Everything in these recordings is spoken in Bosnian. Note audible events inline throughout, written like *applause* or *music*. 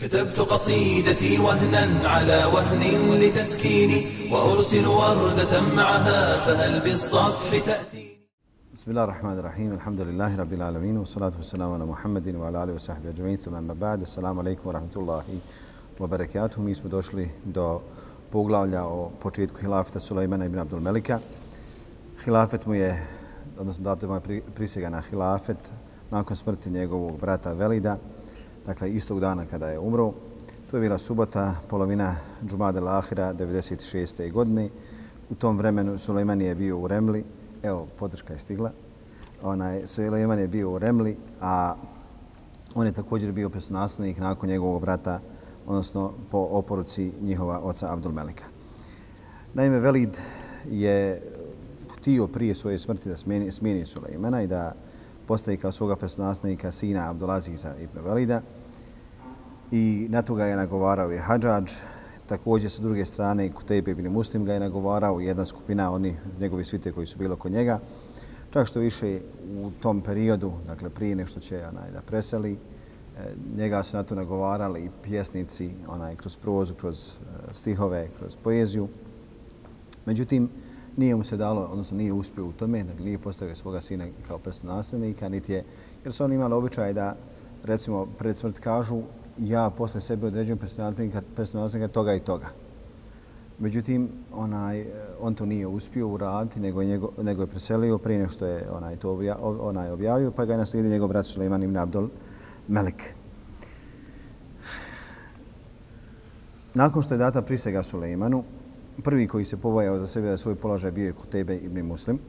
كتبت قصيدتي وهنا على وهن لتسكيني وأرسل وردة معها فهل بالصفح تأتي بسم الله الرحمن الرحيم الحمد لله رب العالمين والصلاة والسلام على محمد وعلى آله وصحبه أجمعين ثم أما بعد السلام عليكم ورحمة الله وبركاته Mi smo došli do poglavlja o početku hilafeta Sulejmana ibn Abdul Melika. Hilafet mu je, odnosno dato mu je prisjega na hilafet nakon smrti njegovog brata Velida, dakle istog dana kada je umro. To je bila subota, polovina Džumade Lahira 96. godine. U tom vremenu Sulejman je bio u Remli. Evo, podrška je stigla. Onaj, Sulejman je bio u Remli, a on je također bio presnaslednik nakon njegovog brata, odnosno po oporuci njihova oca Abdul Melika. Naime, Velid je htio prije svoje smrti da smijeni, smijeni Sulejmana i da postavi kao svoga personastnika sina Abdulaziza ibn Velida i na to ga je nagovarao i Hadžađ. Također sa druge strane Kutejbe ibn Muslim ga je nagovarao jedna skupina onih njegovi svite koji su bilo kod njega. Čak što više u tom periodu, dakle prije nešto će onaj, da preseli, e, njega su na to nagovarali i pjesnici onaj, kroz prozu, kroz e, stihove, kroz poeziju. Međutim, nije mu se dalo, odnosno nije uspio u tome, dakle nije postavio svoga sina kao nasljednika, niti je, jer su oni imali običaj da, recimo, pred smrt kažu ja posle sebe određujem nasljednika toga i toga. Međutim, onaj, on to nije uspio uraditi, nego je, njego, nego je preselio prije nego što je onaj, to obja, onaj objavio, pa ga je naslijedio njegov brat Suleiman ibn Abdul Melik. Nakon što je data prisega Suleimanu, prvi koji se povajao za sebe da svoj položaj bio je Kutebe ibn Muslim,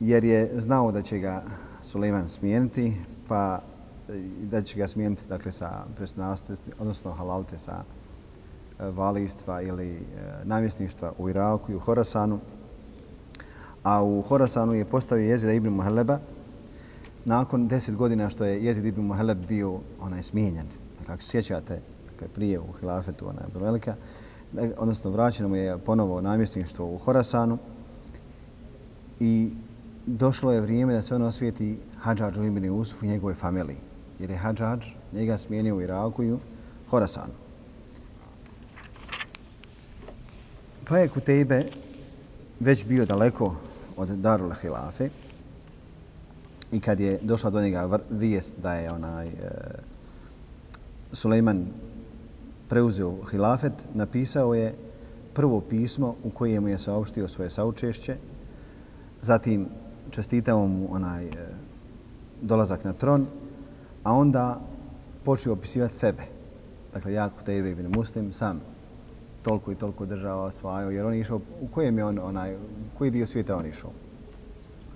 jer je znao da će ga Suleiman smijeniti, pa e, da će ga smijeniti dakle, sa presnastesti, odnosno halalte sa e, valistva ili e, namjesništva u Iraku i u Horasanu. A u Horasanu je postavio Jezida ibn Muheleba nakon deset godina što je Jezid ibn Muheleb bio onaj smijenjen. Dakle, ako se sjećate, dakle, prije u hilafetu onaj Velika, odnosno vraćeno mu je ponovo namjestništvo u Horasanu i došlo je vrijeme da se ono osvijeti Hadžađu ibn Usuf i njegove familiji. Jer je Hadžađ njega smijenio u Iraku i u Horasanu. Pa je Kutejbe već bio daleko od Darul Hilafe i kad je došla do njega vijest da je onaj e, Sulejman preuzeo hilafet, napisao je prvo pismo u kojem je saopštio svoje saučešće, zatim čestitao mu onaj e, dolazak na tron, a onda počeo opisivati sebe. Dakle, ja kod tebe ibn Muslim sam toliko i toliko država osvajao, jer on je išao, u kojem je on, onaj, koji dio svijeta on išao?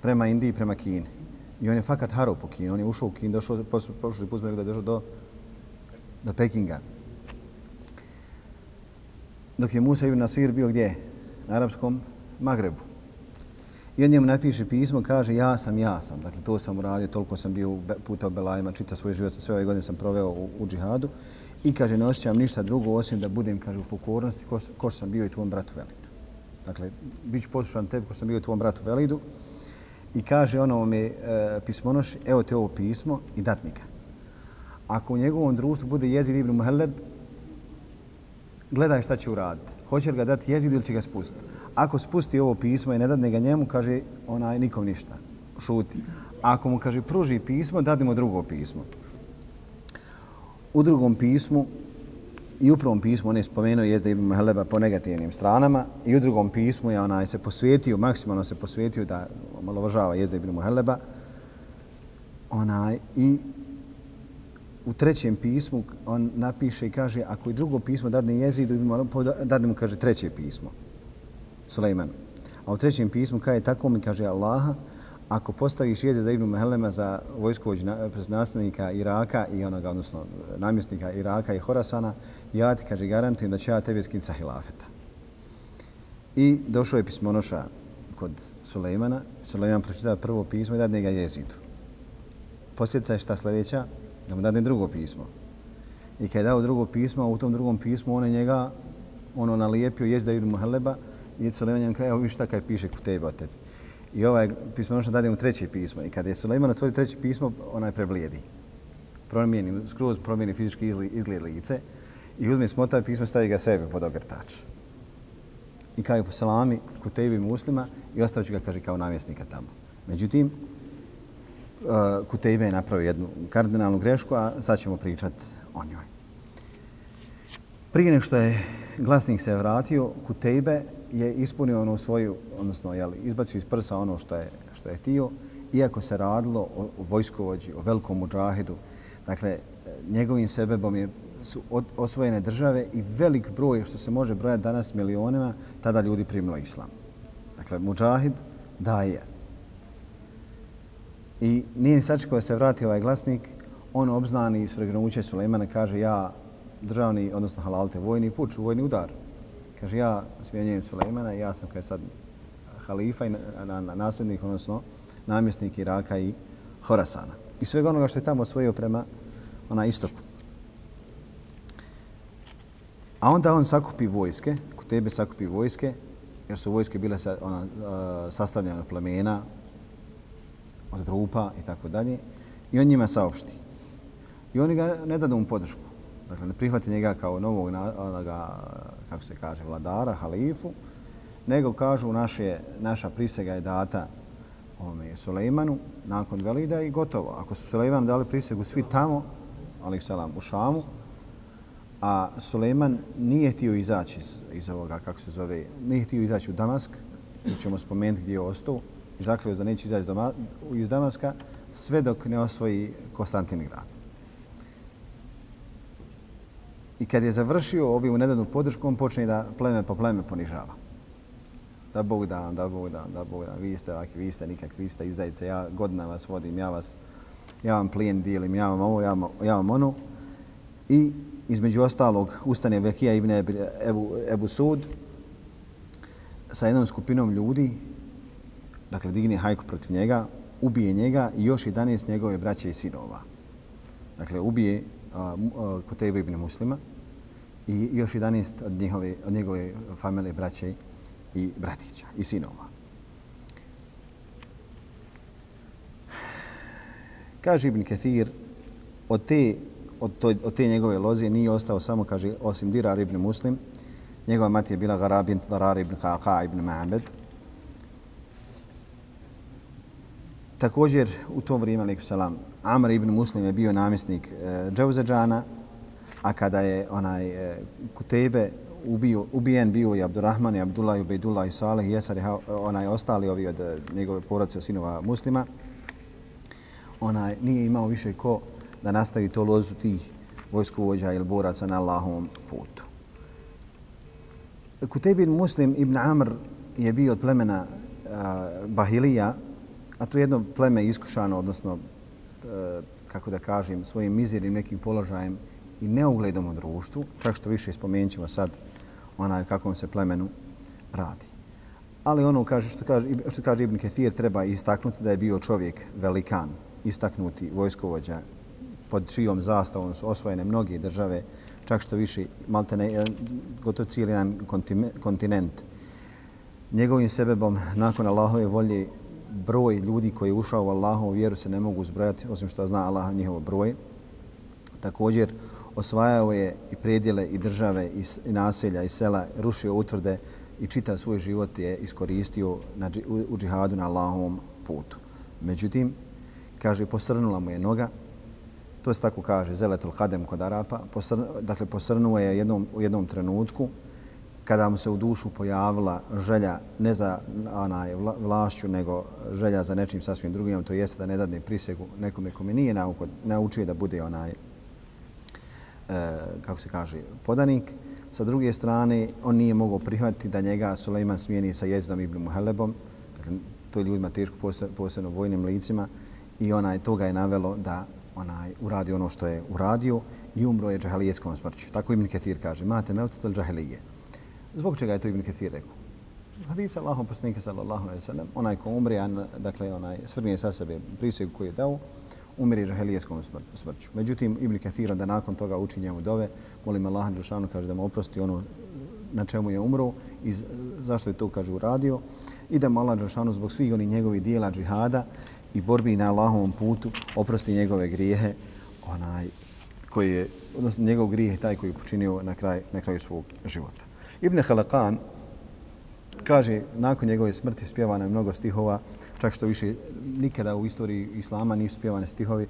Prema Indiji, prema Kini. I on je fakat harao po Kini, on je ušao u Kini, došao, prošli put da je došao do, do Pekinga. Dok je Musa ibn Nasir bio gdje? Na arapskom Magrebu. I on njemu napiše pismo, kaže ja sam, ja sam. Dakle, to sam uradio, toliko sam bio puta u Belajima, čita svoj život, sve ove godine sam proveo u, u džihadu. I kaže, ne osjećam ništa drugo osim da budem, kaže, u pokornosti ko, ko sam bio i tvom bratu Velidu. Dakle, bit ću poslušan tebi ko sam bio i tvom bratu Velidu. I kaže ono mi e, pismonoš, evo te ovo pismo i datnika. Ako u njegovom društvu bude jezid Ibn Muhelleb, gledaj šta će uraditi. Hoće li ga dati jezid ili će ga spustiti. Ako spusti ovo pismo i ne dadne ga njemu, kaže onaj nikom ništa. Šuti. Ako mu kaže pruži pismo, dadimo drugo pismo. U drugom pismu i u prvom pismu on je spomenuo jezda Ibn Heleba po negativnim stranama i u drugom pismu je onaj se posvetio, maksimalno se posvetio da omalovažava jezda Ibn Heleba. Onaj, I u trećem pismu on napiše i kaže ako i drugo pismo dadne jezidu, dadne mu kaže treće pismo. Sulejmanu. A u trećem pismu kaže tako mi kaže Allaha, ako postaviš jezida Ibn Mehelema za vojskovođu nastavnika Iraka i onoga, odnosno namjesnika Iraka i Horasana, ja ti kaže garantujem da će ja tebi skin sa hilafeta. I došao je pismonoša kod Sulejmana. Sulejman pročita prvo pismo i dadne ga jezidu. Posljedica je šta sljedeća? Da mu dadne drugo pismo. I kada je dao drugo pismo, u tom drugom pismu on je njega ono nalijepio jezda Ibn Muheleba i Suleiman njemu kaže, evo viš šta kaj piše kod tebe o tebi. I ovaj pismo ono dade mu treće pismo. I kada je Suleiman otvori treće pismo, onaj preblijedi. promijeni, skroz promijeni fizički izgled lice i uzme smota pismo stavi ga sebe pod ogrtač. I kao je po salami kod tebi muslima i ostavit ću ga, kaže, kao namjesnika tamo. Međutim, Eh, Kutejbe je napravio jednu kardinalnu grešku, a sad ćemo pričati o njoj. Prije što je glasnik se vratio, Kutejbe je ispunio ono svoju, odnosno jeli, izbacio iz prsa ono što je, što je tio, iako se radilo o, o vojskovođi, o velikom muđahidu. Dakle, eh, njegovim sebebom je, su od, osvojene države i velik broj, što se može brojati danas milionima, tada ljudi primilo islam. Dakle, muđahid daje. I nije ni sačekao se vrati ovaj glasnik, on obznani iz fregnuće Sulejmana kaže ja državni, odnosno halalte, vojni puč, vojni udar. Kaže ja smjenjujem Sulejmana ja sam kaj sad halifa i na, na, na, nasljednik, odnosno namjesnik Iraka i Horasana. I svega onoga što je tamo osvojio prema ona istoku. A onda on sakupi vojske, kod tebe sakupi vojske, jer su vojske bile sa, ona, sastavljene plemena, od grupa i tako dalje. I on njima saopšti. I oni ga ne dadu mu podršku. Dakle, ne prihvati njega kao novog, onoga, kako se kaže, vladara, halifu, nego kažu naše, naša prisega je data ome, Sulejmanu nakon Velida i gotovo. Ako su Sulejmanu dali prisegu svi tamo, ali salam, u Šamu, a Sulejman nije htio izaći iz, iz ovoga, kako se zove, nije htio izaći u Damask, mi ćemo spomenuti gdje je ostao, i zakljuo da neće izaći iz Damaska sve dok ne osvoji Konstantin grad. I kad je završio ovim nedavnu podršku, on počne da pleme po pleme ponižava. Da Bog da, da Bog da, da Bog da, vi ste ovakvi, vi ste nikakvi, vi ste izdajice, ja godina vas vodim, ja vas, ja vam plijen dijelim, ja vam ovo, ja vam, ja vam ono. I između ostalog ustane Vekija ibn Ebu, Ebu Sud sa jednom skupinom ljudi dakle, digne hajku protiv njega, ubije njega i još 11 njegove braće i sinova. Dakle, ubije Kutejba ibn Muslima i još 11 od njegove, od njegove familije braće i bratića i sinova. Kaže Ibn Kathir, od te, od, to, od te njegove loze nije ostao samo, kaže, osim Dirar ibn Muslim, njegova mati je bila Garabin Darar ibn Qaqa ibn Ma'abed, Također u to vrijeme, alaikum salam, Amr ibn Muslim je bio namjesnik e, Džavzadžana, a kada je onaj e, Kutebe ubio, ubijen bio i Abdurrahman i Abdullah i Ubejdullah i Salih i Jesar onaj ostali ovi od e, njegove porodice sinova muslima, onaj nije imao više ko da nastavi to lozu tih vojskovođa ili boraca na Allahovom putu. Kutebin Muslim ibn Amr je bio od plemena uh, Bahilija, a to je jedno pleme iskušano, odnosno, e, kako da kažem, svojim mizirnim nekim položajem i neugledom u društvu, čak što više spomenut ćemo sad onaj kakvom se plemenu radi. Ali ono kaže, što, kaže, što kaže Ibn Kathir, treba istaknuti da je bio čovjek velikan, istaknuti vojskovođa pod čijom zastavom su osvojene mnoge države, čak što više, malte ne, gotovo cijeli jedan kontinent. Njegovim sebebom, nakon Allahove volje, broj ljudi koji je ušao u Allahovu vjeru se ne mogu zbrojati, osim što zna Allah njihov broj. Također, osvajao je i predjele i države i naselja i sela, rušio utvrde i čitav svoj život je iskoristio na, u džihadu na Allahovom putu. Međutim, kaže, posrnula mu je noga, to se tako kaže, zeletul hadem kod Arapa, posrnu, dakle, posrnuo je jednom, u jednom trenutku, kada mu se u dušu pojavila želja ne za onaj vlašću, nego želja za nečim sasvim drugim, to jeste da ne dadne prisegu nekome kome nije nauko, naučio da bude onaj, e, kako se kaže, podanik. Sa druge strane, on nije mogao prihvatiti da njega Suleiman smijeni sa jezdom Ibn Muhelebom, dakle, to je ljudima teško, posebno vojnim licima, i onaj toga je navelo da onaj uradi ono što je uradio i umro je džahelijetskom smrću. Tako Ibn Kathir kaže, mate meutetel džahelije. Zbog čega je to Ibn Kathir rekao? Hadis Allahom poslanika sallallahu alaihi sallam, onaj ko umri, dakle onaj svrnije sa sebe prisegu koji je dao, umri žahelijeskom smrću. Međutim, Ibn Kathir onda nakon toga uči njemu dove, molim Allah Đelšanu, kaže da mu oprosti ono na čemu je umro i zašto je to, kaže, uradio. I da mu Allah Đelšanu zbog svih onih njegovih dijela džihada i borbi na Allahovom putu oprosti njegove grijehe onaj koji je, odnosno njegov grijeh je taj koji je počinio na, kraj, na kraju svog života. Ibn Halakan kaže, nakon njegove smrti spjevano je mnogo stihova, čak što više nikada u istoriji Islama nisu spjevane stihovi, e,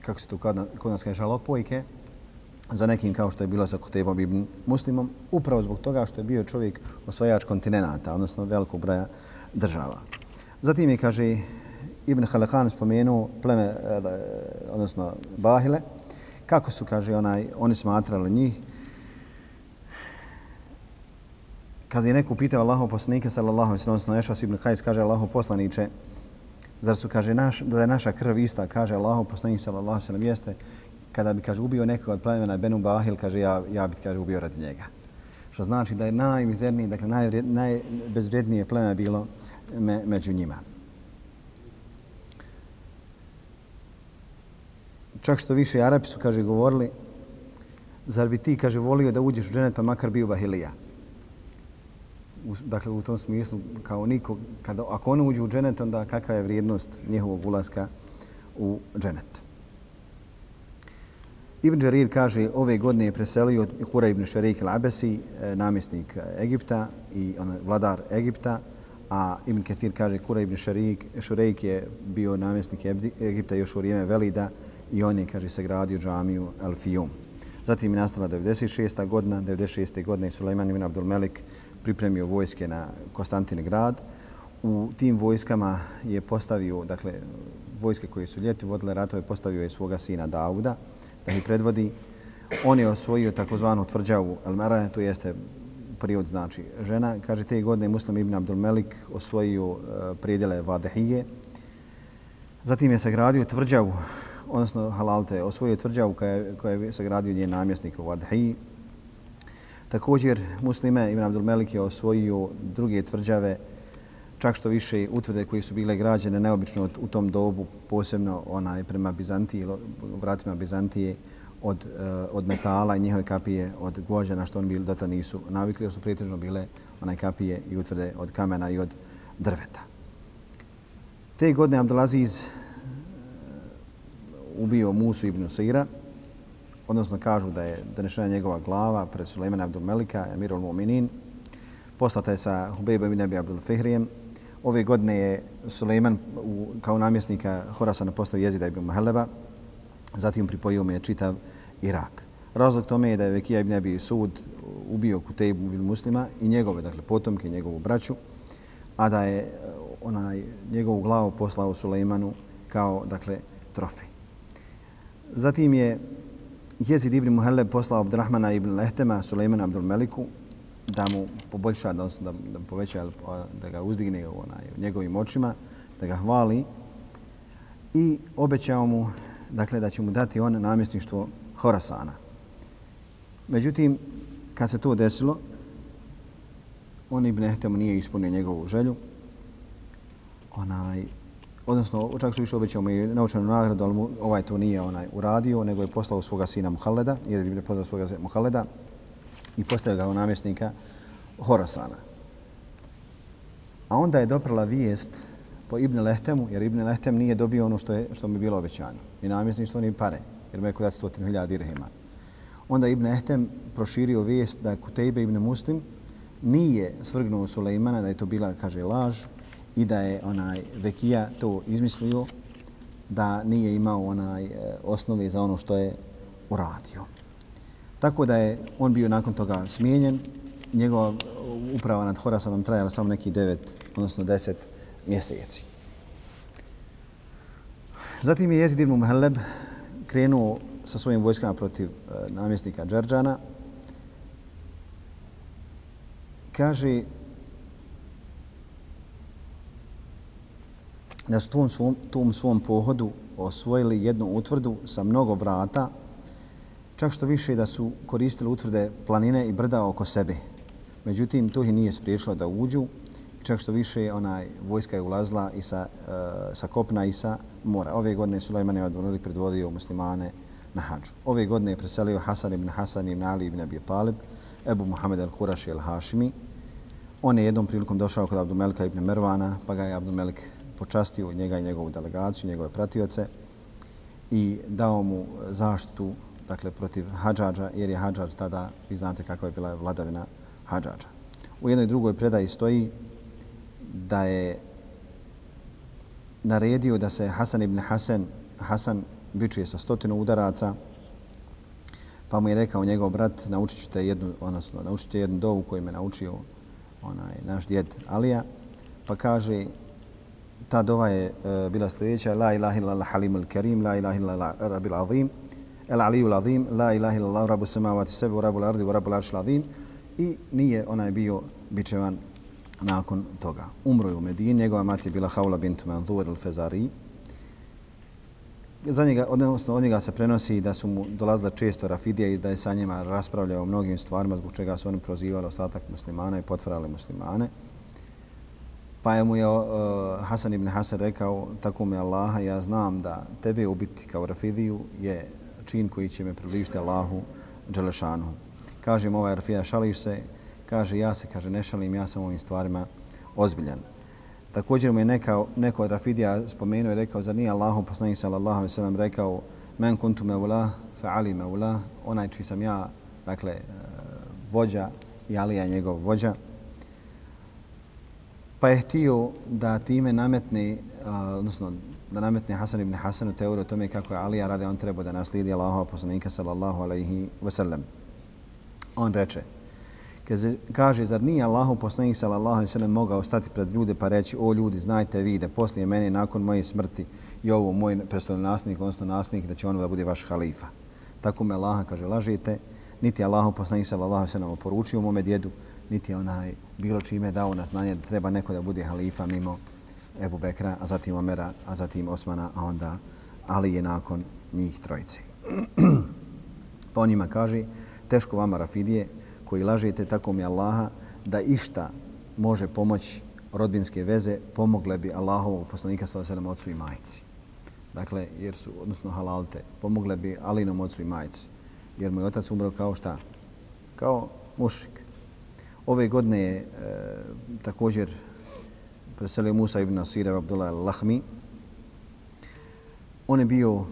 kako se to kod, kod nas kaže, žalopojke, za nekim kao što je bilo za Kutebom ibn Muslimom, upravo zbog toga što je bio čovjek osvajač kontinenta, odnosno velikog broja država. Zatim je, kaže, Ibn Halakan spomenuo pleme, e, odnosno Bahile, kako su, kaže, onaj, oni smatrali njih. Kad je neko pitao Allahov poslanika, sallallahu alaihi sallam, odnosno Ešas ibn Kajs, kaže Allahov poslanice, zar su, kaže, naš, da je naša krv ista, kaže Allahov poslanik, sallallahu alaihi sallam, jeste, kada bi, kaže, ubio nekog od plemena Benu Bahil, kaže, ja, ja bih, kaže, ubio radi njega. Što znači da je najmizerniji, dakle, najbezvrednije pleme bilo me, među njima. Čak što više Arapi su, kaže, govorili, zar bi ti, kaže, volio da uđeš u dženet pa makar bio Bahilija? Dakle, u tom smislu, kao niko, kada, ako oni uđu u dženet, onda kakva je vrijednost njihovog ulaska u dženet? Ibn Đarir kaže, ove godine je preselio Hura ibn Šarik al-Abesi, e, namjesnik Egipta i on, vladar Egipta, a Ibn Kathir kaže, Hura ibn Šarik, Šurejk je bio namjesnik Egipta još u vrijeme Velida, i on je, kaže, sagradio džamiju El Fium. Zatim je nastala 96. godina, 96. godine Sulejman Suleiman ibn Abdul Melik pripremio vojske na Konstantin grad. U tim vojskama je postavio, dakle, vojske koje su ljeti vodile ratove, postavio je svoga sina Dauda da ih predvodi. On je osvojio takozvanu tvrđavu Elmera, to jeste period znači žena. Kaže, te godine Muslim ibn Abdul Melik osvojio e, uh, prijedjele Vadehije. Zatim je sagradio tvrđavu odnosno Halalte, osvojio tvrđavu koja je, koja je sagradio njen namjesnik u Vadehiji. Također, muslime Ibn Abdul Melik je osvojio druge tvrđave, čak što više utvrde koje su bile građene neobično u tom dobu, posebno onaj prema Bizantiji, vratima Bizantije, od, eh, od metala i njihove kapije od gvožđa na što oni bili dota nisu navikli, jer su pritežno bile onaj kapije i utvrde od kamena i od drveta. Te godine Abdulaziz eh, ubio Musu ibn Sira, odnosno kažu da je donešena njegova glava pred Sulejmana Abdul Melika, Emirul Mu'minin, poslata je sa Hubejbom i Nebi Abdul Fihrijem. Ove godine je Suleiman kao namjesnika Horasana postavio jezida ibn Mahaleba, zatim pripojio je čitav Irak. Razlog tome je da je Vekija ibn Abi Sud ubio Kutejbu ibn Muslima i njegove, dakle, potomke, njegovu braću, a da je eh, onaj njegovu glavu poslao Sulejmanu kao, dakle, trofej. Zatim je Jezid ibn Muhalleb poslao Abdurrahmana ibn Lehtema Sulejmana Abdul Meliku da mu poboljša, da, da, da poveća, da ga uzdigne u onaj, njegovim očima, da ga hvali i obećao mu dakle, da će mu dati on namjesništvo Horasana. Međutim, kad se to desilo, on ibn Ehtemu nije ispunio njegovu želju. Onaj, odnosno čak što više obećao mu i naučenu nagradu, ali mu ovaj to nije onaj uradio, nego je poslao svoga sina Muhalleda, je poslao svoga sina Muhalleda i postavio ga u namjesnika Horasana. A onda je doprala vijest po Ibn Lehtemu, jer Ibn Lehtem nije dobio ono što je što mu je bilo obećano. Ni namjesništvo, ni pare, jer mu je kod 100.000 dirhima. Onda Ibn Lehtem proširio vijest da Kutejbe Ibn Muslim nije svrgnuo Sulejmana, da je to bila, kaže, laž, i da je onaj Vekija to izmislio da nije imao onaj e, osnove za ono što je uradio. Tako da je on bio nakon toga smijenjen. Njegova e, uprava nad Horasanom trajala samo neki 9, odnosno deset mjeseci. Zatim je Jezid ibn Muhalleb krenuo sa svojim vojskama protiv e, namjesnika Đarđana. Kaže, da su tom svom, tom svom pohodu osvojili jednu utvrdu sa mnogo vrata, čak što više da su koristili utvrde planine i brda oko sebe. Međutim, to ih nije spriječilo da uđu, čak što više onaj vojska je ulazila i sa, e, sa kopna i sa mora. Ove godine Sulejman je odvrli predvodio muslimane na hađu. Ove godine je preselio Hasan ibn Hasan ibn Ali ibn Abi Talib, Ebu Muhammed al-Kuraši al-Hashimi. On je jednom prilikom došao kod Abdumelka ibn Mervana, pa ga je Abdumelik počastio njega i njegovu delegaciju, njegove pratioce i dao mu zaštitu dakle, protiv Hadžađa, jer je Hadžađ tada, vi znate kakva je bila vladavina Hadžađa. U jednoj drugoj predaji stoji da je naredio da se Hasan ibn Hasan, Hasan bičuje sa stotinu udaraca, pa mu je rekao njegov brat, naučit ću te jednu, odnosno, naučit ću jednu dovu koju me naučio onaj, naš djed Alija, pa kaže, ta dova je e, bila sljedeća, la ilaha illallah halim al-karim, la ilaha illallah rabil azim, el aliju azim, la ilaha illallah rabu samavati sebe, rabu al-ardi, rabu al-arši azim. i nije onaj bio bičevan nakon toga. Umro je u Medini, njegova mati je bila Haula bint Manzur al-Fezari. Za njega, odnosno od njega se prenosi da su mu dolazile često Rafidije i da je sa njima raspravljao o mnogim stvarima zbog čega su oni prozivali ostatak muslimana i potvarali muslimane. Pa je mu je uh, Hasan ibn Hasan rekao, tako mi Allaha, ja znam da tebe ubiti kao Rafidiju je čin koji će me približiti Allahu Đelešanu. Kaže mu ovaj Rafida, šališ se, kaže ja se, kaže ne šalim, ja sam ovim stvarima ozbiljan. Također mu je neka, neko od Rafidija spomenuo i rekao, zar nije Allahu poslanik sallallahu alaihi sallam rekao, men kuntu me ula, fa ali me ula, onaj čiji sam ja, dakle, vođa i Alija njegov vođa. Pa je htio da time nametne, odnosno da nametne Hasan ibn Hasanu teoriju o tome kako je Alija radi, on treba da naslidi Allahu poslanika sallallahu alaihi wasallam. On reče, kaže, zar nije Allahu poslanik sallallahu alejhi ve sellem mogao stati pred ljude pa reći, o ljudi, znajte vi da poslije mene, nakon moje smrti, i ovo moj prestolni nasljednik, odnosno nasljednik, da će on da bude vaš halifa. Tako me Allaha, kaže, lažite, niti Allahu poslanik sallallahu alejhi ve oporučio mome djedu, niti onaj bilo čime dao na znanje da treba neko da bude halifa mimo Ebu Bekra, a zatim Omera, a zatim Osmana, a onda Ali je nakon njih trojice. *clears throat* pa on njima kaže, teško vama Rafidije, koji lažete tako mi Allaha da išta može pomoći rodbinske veze, pomogle bi Allahovog poslanika sa sedam ocu i majici. Dakle, jer su, odnosno halalte, pomogle bi Alinom ocu i majici. Jer moj otac umro kao šta? Kao mušik. Ove godine je e, također preselio Musa ibn Nasira Abdullah al-Lahmi. On je bio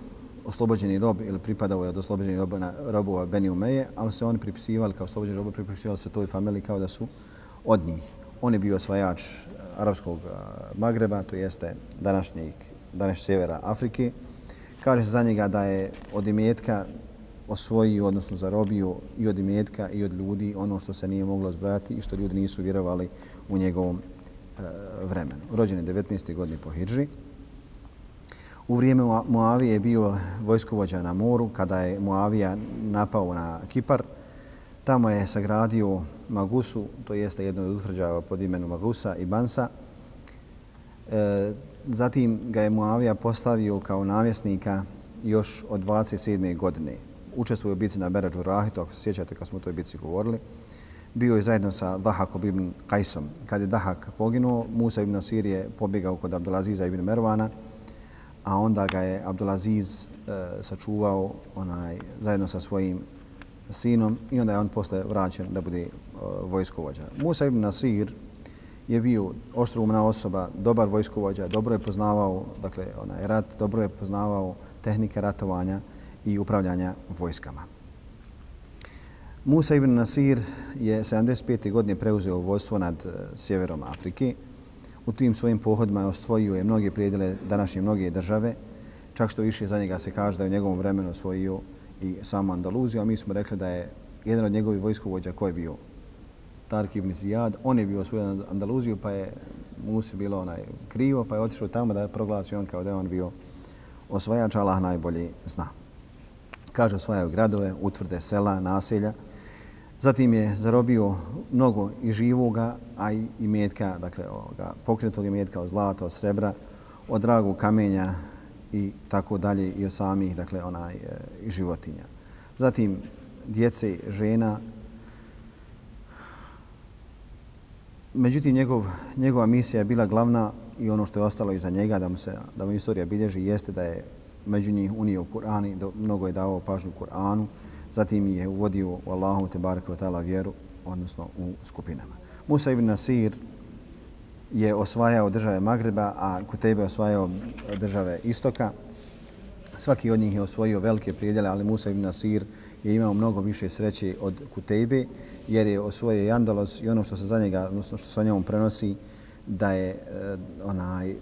oslobođeni rob ili pripadao je od oslobođenih robova Beni Umeje, ali se oni pripisivali kao oslobođeni rob, pripisivali se toj familiji kao da su od njih. On je bio osvajač arapskog e, Magreba, to jeste današnjeg, današnjeg sjevera Afrike. Kaže se za njega da je od imetka osvojio, odnosno zarobio i od imetka i od ljudi ono što se nije moglo zbrati i što ljudi nisu vjerovali u njegovom e, vremenu. Rođen je 19. godine po Hidži. U vrijeme Muavije je bio vojskovođa na moru kada je Muavija napao na Kipar. Tamo je sagradio Magusu, to jeste jedno od utvrđava pod imenom Magusa i Bansa. E, zatim ga je Muavija postavio kao namjesnika još od 27. godine. Učestvuje u bici na Beradžu Rahitu, ako se sjećate kad smo o toj bici govorili. Bio je zajedno sa Dahakom ibn Kajsom. Kad je Dahak poginuo, Musa ibn Asir je pobjegao kod Abdulaziza ibn Mervana, a onda ga je Abdulaziz e, sačuvao onaj, zajedno sa svojim sinom i onda je on posle vraćen da bude e, vojskovođa. Musa ibn Nasir je bio oštrumna osoba, dobar vojskovođa, dobro je poznavao dakle, onaj rat, dobro je poznavao tehnike ratovanja i upravljanja vojskama. Musa ibn Nasir je 75. godine preuzeo vojstvo nad eh, sjeverom Afrike u tim svojim pohodima je osvojio je mnoge prijedele današnje mnoge države, čak što više za njega se kaže da je u njegovom vremenu osvojio i samu Andaluziju, a mi smo rekli da je jedan od njegovih vojskovođa koji je bio Tark ibn Zijad, on je bio osvojio na Andaluziju, pa je Musi bilo onaj krivo, pa je otišao tamo da je proglasio on kao da je on bio osvajač, Allah najbolje zna. Kaže osvajao gradove, utvrde sela, naselja, Zatim je zarobio mnogo i živoga, a i imetka, dakle ovoga, pokretog imetka od zlata, od srebra, od dragog kamenja i tako dalje i od samih, dakle, onaj, e, životinja. Zatim djece, žena. Međutim, njegov, njegova misija je bila glavna i ono što je ostalo iza njega, da mu, se, da mu istorija bilježi, jeste da je među njih unio Kur'an i mnogo je dao pažnju Kur'anu zatim je uvodio u Allahu te barek ta'ala vjeru, odnosno u skupinama. Musa ibn Nasir je osvajao države Magreba, a Kutebe osvajao države Istoka. Svaki od njih je osvojio velike prijedjele, ali Musa ibn Nasir je imao mnogo više sreće od Kutejbe, jer je osvojio i Andalos i ono što se za njega, odnosno što se o njemu prenosi, da je eh, onaj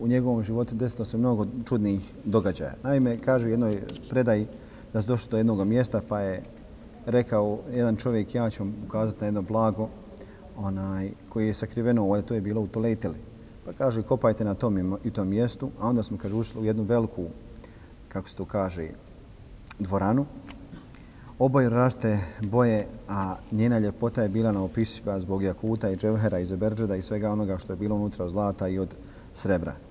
u njegovom životu desilo se mnogo čudnih događaja. Naime, kažu jednoj predaji da se došlo do jednog mjesta pa je rekao jedan čovjek, ja ću ukazati na jedno blago onaj, koji je sakriveno ovdje, to je bilo u Toleteli. Pa kaže, kopajte na tom i tom mjestu, a onda smo, kažu, ušli u jednu veliku, kako se to kaže, dvoranu. Oboje rašte boje, a njena ljepota je bila na opisiva zbog jakuta i dževhera i zeberđeda i svega onoga što je bilo unutra od zlata i od srebra.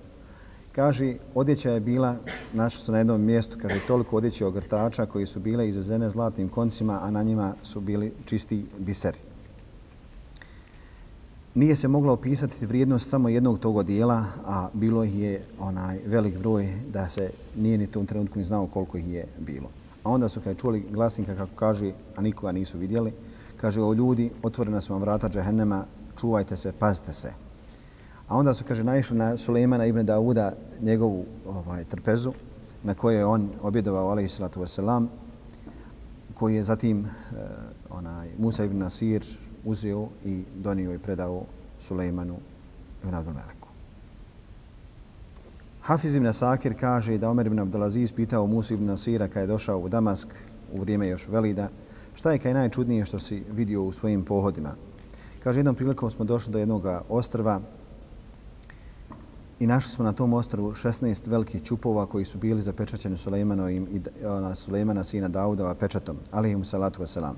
Kaže, odjeća je bila, našli su na jednom mjestu, kaže, toliko odjeće ogrtača koji su bile izvezene zlatnim koncima, a na njima su bili čisti biseri. Nije se mogla opisati vrijednost samo jednog tog odijela, a bilo ih je onaj velik broj da se nije ni tom trenutku ni znao koliko ih je bilo. A onda su kada čuli glasnika kako kaže, a nikoga nisu vidjeli, kaže o ljudi, otvorena su vam vrata džehennema, čuvajte se, pazite se. A onda su, kaže, naišli na Sulejmana ibn Dauda, njegovu ovaj, trpezu, na koje je on objedovao, alaihi salatu wasalam, koji je zatim eh, onaj, Musa ibn Nasir uzeo i donio i predao Sulejmanu ibn Abdul Meleku. Hafiz ibn Sakir kaže da Omer ibn Abdelaziz pitao Musa ibn Nasira kada je došao u Damask u vrijeme još Velida, šta je kaj najčudnije što si vidio u svojim pohodima? Kaže, jednom prilikom smo došli do jednog ostrva i našli smo na tom ostrvu 16 velikih čupova koji su bili zapečaćeni Sulejmanovim i ona, Sulejmana sina Daudova pečatom, ali im salatu wasalam.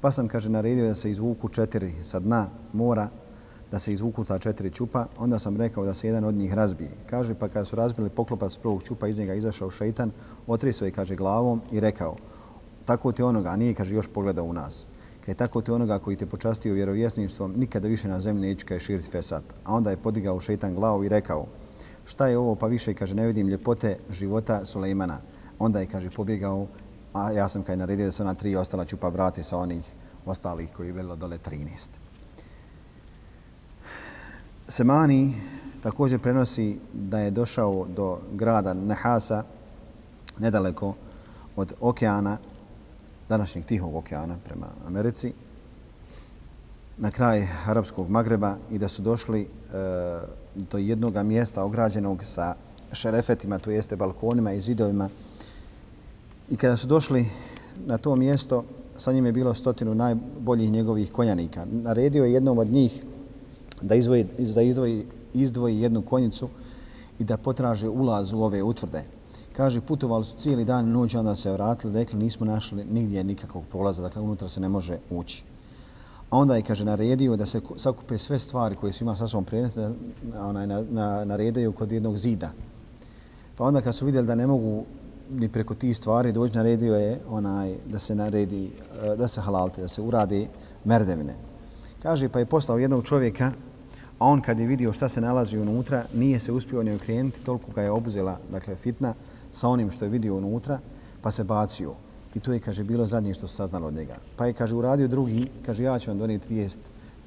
Pa sam, kaže, naredio da se izvuku četiri sa dna mora, da se izvuku ta četiri čupa, onda sam rekao da se jedan od njih razbije. Kaže, pa kada su razbili poklopac prvog čupa, iz njega izašao šeitan, otrisao je, kaže, glavom i rekao, tako ti onoga, a nije, kaže, još pogledao u nas. Kaj tako te onoga koji te počastio vjerovjesništvom, nikada više na zemlji neću kaj širiti fesat. A onda je podigao šeitan glavu i rekao, šta je ovo, pa više, kaže, ne vidim ljepote života Sulejmana. Onda je, kaže, pobjegao, a ja sam kaj naredio da se ona tri ostala ću pa vrati sa onih ostalih koji je bilo dole 13. Semani također prenosi da je došao do grada Nehasa, nedaleko od okeana, današnjeg tihog okeana prema Americi, na kraj Arabskog Magreba i da su došli e, do jednog mjesta ograđenog sa šerefetima, to jeste balkonima i zidovima. I kada su došli na to mjesto, sa njim je bilo stotinu najboljih njegovih konjanika. Naredio je jednom od njih da izvoji, da izvoji, izdvoji jednu konjicu i da potraže ulaz u ove utvrde. Kaže, putovali su cijeli dan i noć, onda se vratili, rekli, nismo našli nigdje nikakvog prolaza, dakle, unutra se ne može ući. A onda je, kaže, naredio da se sakupe sve stvari koje su imali sa svom predmetu, onaj, na, na, naredio kod jednog zida. Pa onda kad su vidjeli da ne mogu ni preko tih stvari doći, naredio je onaj, da se naredi, eh, da se halalte, da se uradi merdevine. Kaže, pa je poslao jednog čovjeka, a on kad je vidio šta se nalazi unutra, nije se uspio ni okrenuti, toliko ga je obuzela, dakle, fitna, sa onim što je vidio unutra, pa se bacio. I to je, kaže, bilo zadnje što su saznalo od njega. Pa je, kaže, uradio drugi, kaže, ja ću vam donijeti vijest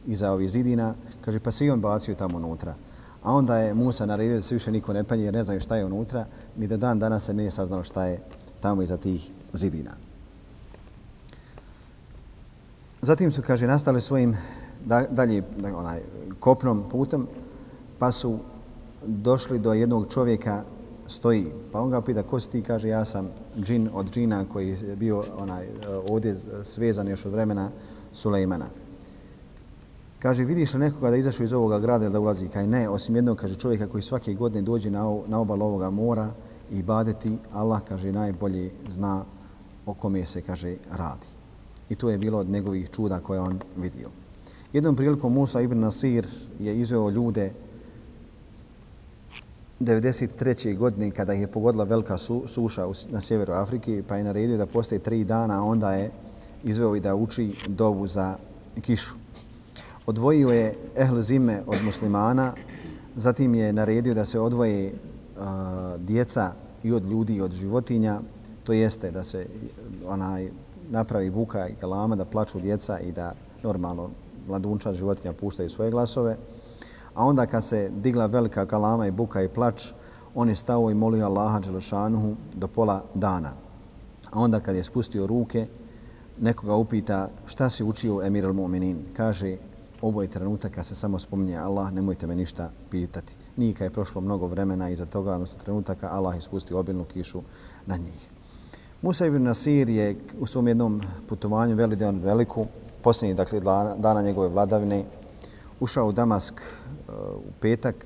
iza ovih zidina, kaže, pa se i on bacio tamo unutra. A onda je Musa naredio da se više niko ne penje jer ne znaju šta je unutra, ni da dan danas se nije saznalo šta je tamo iza tih zidina. Zatim su, kaže, nastali svojim dalje onaj, kopnom putem, pa su došli do jednog čovjeka stoji. Pa on ga pita ko si ti, kaže ja sam džin od džina koji je bio onaj eh, ovdje svezan još od vremena Sulejmana. Kaže, vidiš li nekoga da izašao iz ovoga grada ili da ulazi? Kaj ne, osim jednog, kaže, čovjeka koji svake godine dođe na, na obal ovoga mora i badeti, Allah, kaže, najbolje zna o kome se, kaže, radi. I to je bilo od njegovih čuda koje on vidio. Jednom prilikom Musa ibn Nasir je izveo ljude 93. godine kada je pogodila velika su, suša na sjeveru Afrike pa je naredio da postoje tri dana, a onda je izveo i da uči dovu za kišu. Odvojio je ehl zime od muslimana, zatim je naredio da se odvoje uh, djeca i od ljudi i od životinja, to jeste da se onaj napravi buka i galama, da plaču djeca i da normalno mladunča životinja puštaju svoje glasove. A onda kad se digla velika kalama i buka i plač, on je stao i molio Allaha Đelešanuhu do pola dana. A onda kad je spustio ruke, nekoga upita šta si učio Emir al-Mu'minin. Kaže, ovo je trenutak kad se samo spominje Allah, nemojte me ništa pitati. Nije kad je prošlo mnogo vremena iza toga, odnosno trenutaka, Allah je spustio obilnu kišu na njih. Musa ibn Nasir je u svom jednom putovanju veli dan veliku, posljednji dakle, dana njegove vladavine, ušao u Damask Eh, u petak,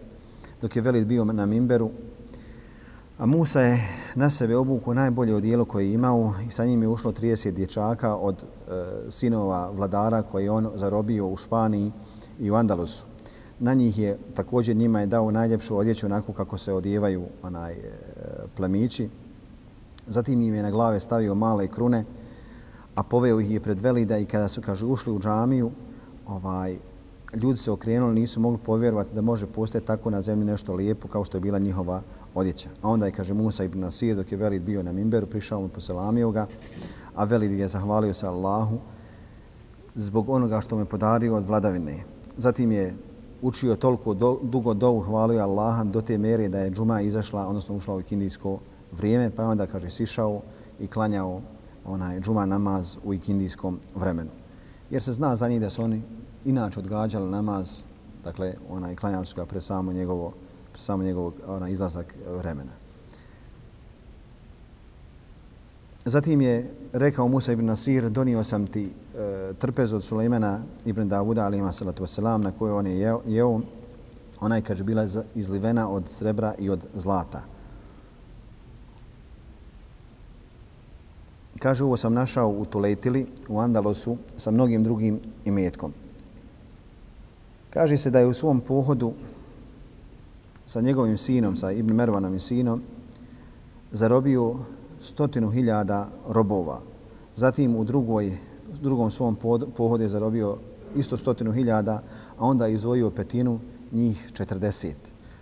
dok je Velid bio na Mimberu, a Musa je na sebe obuku najbolje odijelo koje je imao i sa njim je ušlo 30 dječaka od e, sinova vladara koje je on zarobio u Španiji i u Andalusu. Na njih je također njima je dao najljepšu odjeću onako kako se odijevaju onaj, e, plemići. Zatim im je na glave stavio male krune, a poveo ih je pred Velida i kada su, kaže, ušli u džamiju, ovaj, ljudi se okrenuli, nisu mogli povjerovati da može postati tako na zemlji nešto lijepo kao što je bila njihova odjeća. A onda je, kaže, Musa ibn Nasir, dok je Velid bio na Mimberu, prišao mu poselamio ga, a Velid je zahvalio se Allahu zbog onoga što mu je podario od vladavine. Zatim je učio toliko do, dugo dovu hvalio Allaha do te mere da je džuma izašla, odnosno ušla u ikindijsko vrijeme, pa je onda, kaže, sišao i klanjao onaj džuma namaz u ikindijskom vremenu. Jer se zna za njih da su oni inače odgađali namaz, dakle, onaj klanjali su ga pre samo njegovo, pre samo njegovog onaj izlazak vremena. Zatim je rekao Musa ibn Nasir, donio sam ti e, trpez od Sulejmana ibn Davuda, ali ima salatu wasalam, na kojoj on je jeo, jeo onaj kaže bila izlivena od srebra i od zlata. Kaže, ovo sam našao u Tuletili, u Andalosu, sa mnogim drugim imetkom. Kaže se da je u svom pohodu sa njegovim sinom, sa Ibn Mervanom i sinom, zarobio stotinu hiljada robova. Zatim u drugoj, drugom svom pohodu je zarobio isto stotinu hiljada, a onda je izvojio petinu, njih 40.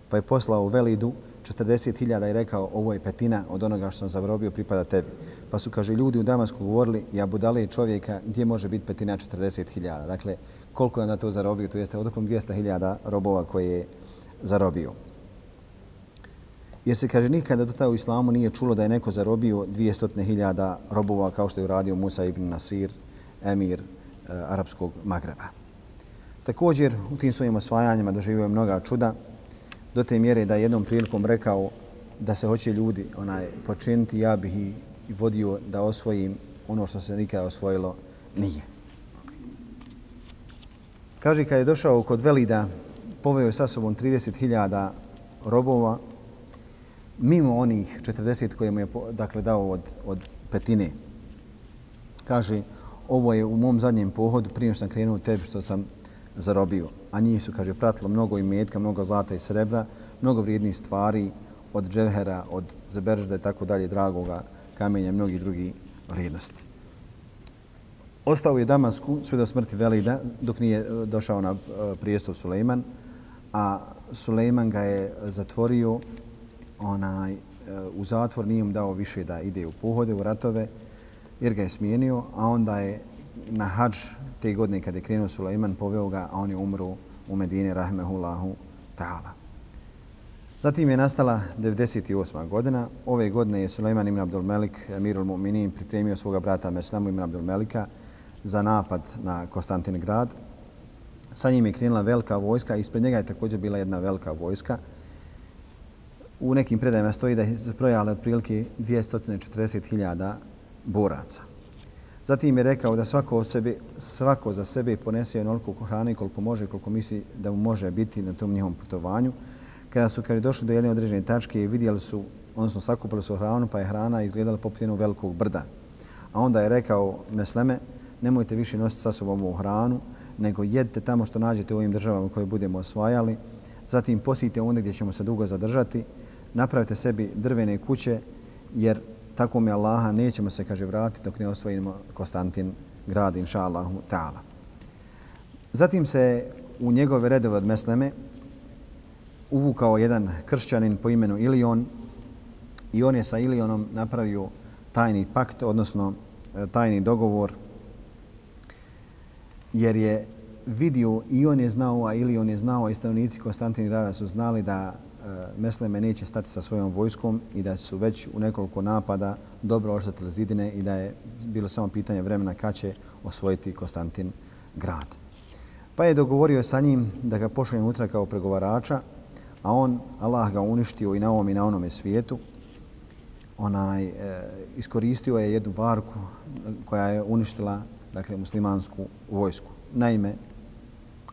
Pa je poslao Velidu 40.000 i rekao ovo je petina od onoga što sam zavrobio pripada tebi. Pa su, kaže, ljudi u Damasku govorili ja budale čovjeka gdje može biti petina 40.000. Dakle, koliko je onda to zarobio, to jeste odokom 200.000 robova koje je zarobio. Jer se, kaže, nikada do tada u islamu nije čulo da je neko zarobio 200.000 robova kao što je uradio Musa ibn Nasir, emir e, arapskog Magreba. Također, u tim svojim osvajanjima doživio je mnoga čuda, do te mjere da je jednom prilikom rekao da se hoće ljudi onaj počiniti, ja bih i vodio da osvojim ono što se nikada osvojilo nije. Kaže, kad je došao kod Velida, poveo je sa sobom 30.000 robova, mimo onih 40 koje mu je dakle, dao od, od petine. Kaže, ovo je u mom zadnjem pohodu, prije što sam krenuo tebi što sam zarobio. A njih su, kaže, pratilo mnogo imetka, mnogo zlata i srebra, mnogo vrijednih stvari od dževhera, od zeberžda i tako dalje, dragoga kamenja mnogi drugi vrijednosti. Ostao je Damasku sve do smrti Velida dok nije e, došao na e, prijestol prijestov Sulejman, a Sulejman ga je zatvorio onaj, e, u zatvor, nije mu dao više da ide u pohode, u ratove, jer ga je smijenio, a onda je na hađ te godine kada je krenuo Sulejman, poveo ga, a on je umro u Medini, rahmehullahu ta'ala. Zatim je nastala 98. godina. Ove godine je Sulejman ibn Abdul Melik, Emirul Mu'minin, pripremio svoga brata Meslamu ibn Abdul Melika za napad na Konstantin grad. Sa njim je krenula velika vojska, ispred njega je također bila jedna velika vojska. U nekim predajima stoji da je zbrojala otprilike 240.000 boraca. Zatim je rekao da svako, od sebe, svako za sebe ponese onoliko hrane koliko može, koliko misli da mu može biti na tom njihovom putovanju. Kada su kada došli do jedne određene tačke vidjeli su, odnosno sakupili su hranu, pa je hrana izgledala poput jednog velikog brda. A onda je rekao Mesleme, nemojte više nositi sa sobom ovu hranu, nego jedite tamo što nađete u ovim državama koje budemo osvajali. Zatim posijte onda gdje ćemo se dugo zadržati. Napravite sebi drvene kuće, jer tako mi Allaha nećemo se, kaže, vratiti dok ne osvojimo Konstantin grad, inša Allahu ta'ala. Zatim se u njegove redove od Mesleme uvukao jedan kršćanin po imenu Ilion i on je sa Ilionom napravio tajni pakt, odnosno e, tajni dogovor, jer je vidio i on je znao, a Ilion je znao, i stanovnici Konstantin grada su znali da e, Mesleme neće stati sa svojom vojskom i da su već u nekoliko napada dobro oštetili zidine i da je bilo samo pitanje vremena kad će osvojiti Konstantin grad. Pa je dogovorio sa njim da ga pošalje unutra kao pregovarača, a on, Allah ga uništio i na ovom i na onome svijetu. Onaj, e, iskoristio je jednu varku koja je uništila dakle, muslimansku vojsku. Naime,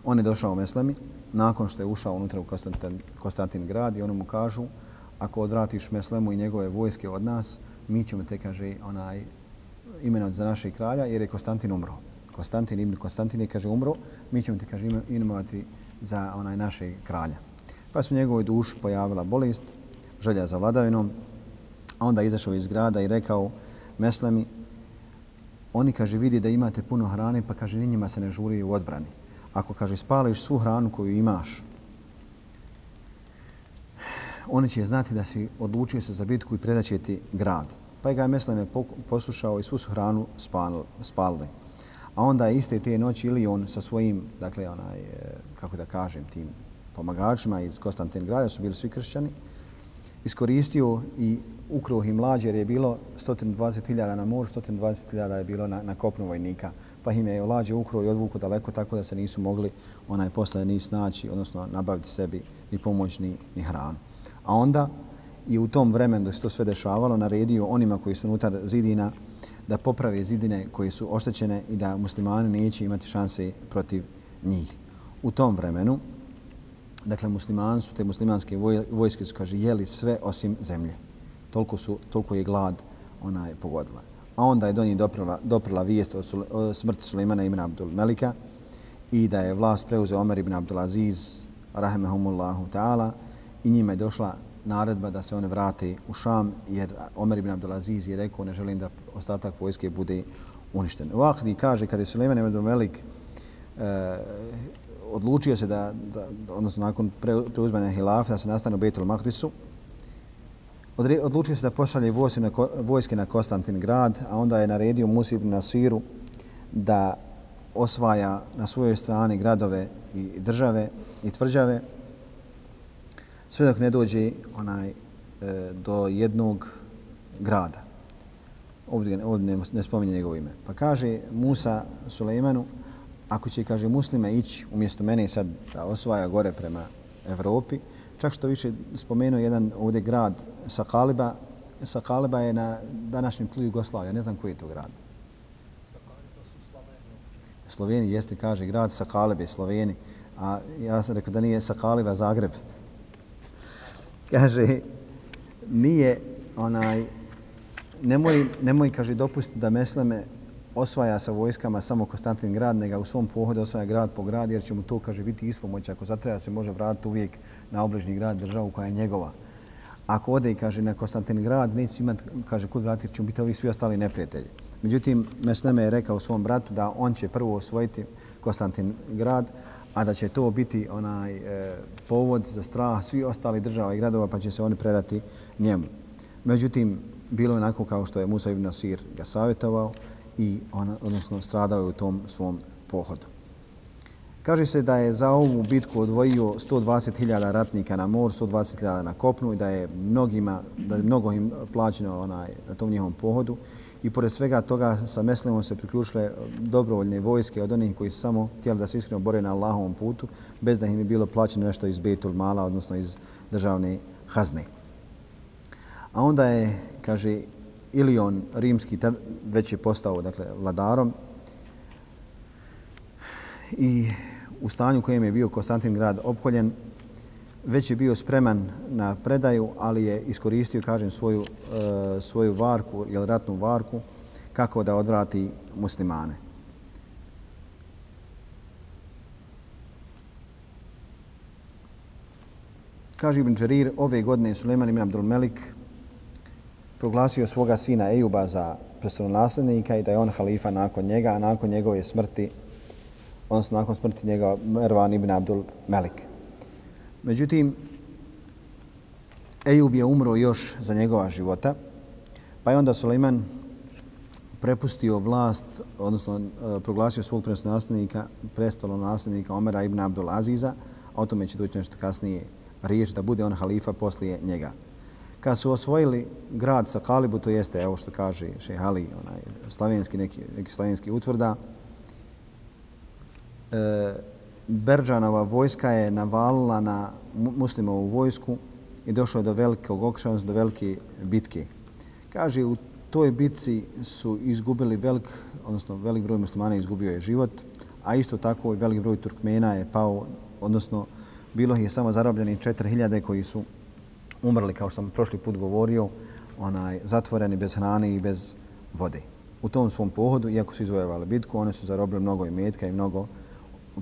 on je došao u Meslemi, nakon što je ušao unutra u Konstantin, Konstantin grad i oni mu kažu ako odvratiš Meslemu i njegove vojske od nas, mi ćemo te, kaže, onaj imenovat za našeg kralja jer je Konstantin umro. Konstantin ibn Konstantin je, kaže, umro, mi ćemo te, kaže, imenovati za onaj našeg kralja. Pa su njegovoj duši pojavila bolest, želja za vladavinom, a onda izašao iz grada i rekao Meslemi, oni, kaže, vidi da imate puno hrane, pa, kaže, njima se ne žuri u odbrani ako kaže spališ svu hranu koju imaš, oni će znati da si odlučio se za bitku i predaće ti grad. Pa je ga je poslušao i svu su hranu spalili. A onda iste te noći ili on sa svojim, dakle, onaj, e, kako da kažem, tim pomagačima iz Konstantin grada, su bili svi kršćani, iskoristio i ukruh i mlađe jer je bilo 120.000 na moru, 120.000 je bilo na, na kopnu vojnika. Pa im je lađe ukruh i odvuku daleko tako da se nisu mogli onaj posle ni snaći, odnosno nabaviti sebi ni pomoć ni, ni hranu. A onda i u tom vremenu da se to sve dešavalo, naredio onima koji su unutar zidina da poprave zidine koje su oštećene i da muslimani neće imati šanse protiv njih. U tom vremenu, dakle muslimani su, te muslimanske vojske su, kaže, jeli sve osim zemlje toliko, su, toliko je glad onaj pogodila. A onda je do njih doprla, doprla vijest o, Sule, o smrti Sulejmana ibn Abdul Melika i da je vlast preuzeo Omer ibn Abdul Aziz, rahimahumullahu ta'ala, i njima je došla naredba da se one vrate u Šam, jer Omer ibn Abdul Aziz je rekao ne želim da ostatak vojske bude uništen. U Ahdi kaže kada je Sulejman ibn Abdul Melik e, odlučio se da, da odnosno nakon preuzmanja hilafe da se nastane u Betul Mahdisu, odlučio se da pošalje vojske na, vojske na Konstantin grad, a onda je naredio Musib na Siru da osvaja na svojoj strani gradove i države i tvrđave sve dok ne dođe onaj e, do jednog grada. Ovdje, ovdje ne, ne spominje njegovo ime. Pa kaže Musa Sulejmanu, ako će, kaže, muslime ići umjesto mene sad da osvaja gore prema Evropi, čak što više spomenuo jedan ovdje grad Sakaliba. Sakaliba je na današnjem tlu Jugoslavije. Ne znam koji je to grad. Sloveni jeste, kaže, grad Sakalibe, Sloveni. A ja sam rekao da nije Sakaliba, Zagreb. *laughs* Kaže, nije onaj, nemoj, nemoj kaže, dopustiti da Mesleme osvaja sa vojskama samo Konstantin grad, nego u svom pohodu osvaja grad po grad, jer će mu to, kaže, biti ispomoć. Ako zatreba se može vratiti uvijek na obližnji grad državu koja je njegova. Ako ode i kaže na Konstantin grad, neće imati, kaže, kud vratiti, jer će mu biti ovi svi ostali neprijatelji. Međutim, Mesleme je rekao svom bratu da on će prvo osvojiti Konstantin grad, a da će to biti onaj e, povod za strah svi ostali država i gradova, pa će se oni predati njemu. Međutim, bilo je onako kao što je Musa ibn Nasir ga savjetovao, i on, odnosno stradao je u tom svom pohodu. Kaže se da je za ovu bitku odvojio 120.000 ratnika na mor, 120.000 na kopnu i da je mnogima, da je mnogo im plaćeno onaj, na tom njihovom pohodu. I pored svega toga sa Meslimom se priključile e, dobrovoljne vojske od onih koji su samo htjeli da se iskreno bore na Allahovom putu, bez da im je bilo plaćeno nešto iz Betul Mala, odnosno iz državne hazne. A onda je, kaže, Ilion rimski tad već je postao dakle vladarom. I u stanju kojem je bio Konstantin grad opkoljen već je bio spreman na predaju ali je iskoristio kažem svoju e, svoju varku ili ratnu varku kako da odvrati muslimane. Kaže Ibn Đerir, ove godine Suleiman ibn Abdul Melik proglasio svoga sina Ejuba za prestolonaslednika i da je on halifa nakon njega, a nakon njegove smrti, odnosno nakon smrti njega Mervan ibn Abdul Melik. Međutim, Ejub je umro još za njegova života, pa je onda Suleiman prepustio vlast, odnosno e, proglasio svog prestolonaslednika, prestolonaslednika Omera ibn Abdul Aziza, o tome će doći nešto kasnije riječ da bude on halifa poslije njega. Kad su osvojili grad sa Kalibu, to jeste, evo što kaže Šehali, onaj slavenski, neki, neki slavenski utvrda, e, Berđanova vojska je navalila na muslimovu vojsku i došlo je do velikog okšanja, do velike bitke. Kaže, u toj bitci su izgubili velik, odnosno velik broj muslimana izgubio je život, a isto tako i velik broj Turkmena je pao, odnosno bilo je samo zarobljeni 4000 koji su umrli, kao što sam prošli put govorio, onaj, zatvoreni bez hrane i bez vode. U tom svom pohodu, iako su izvojevali bitku, one su zarobili mnogo imetka i mnogo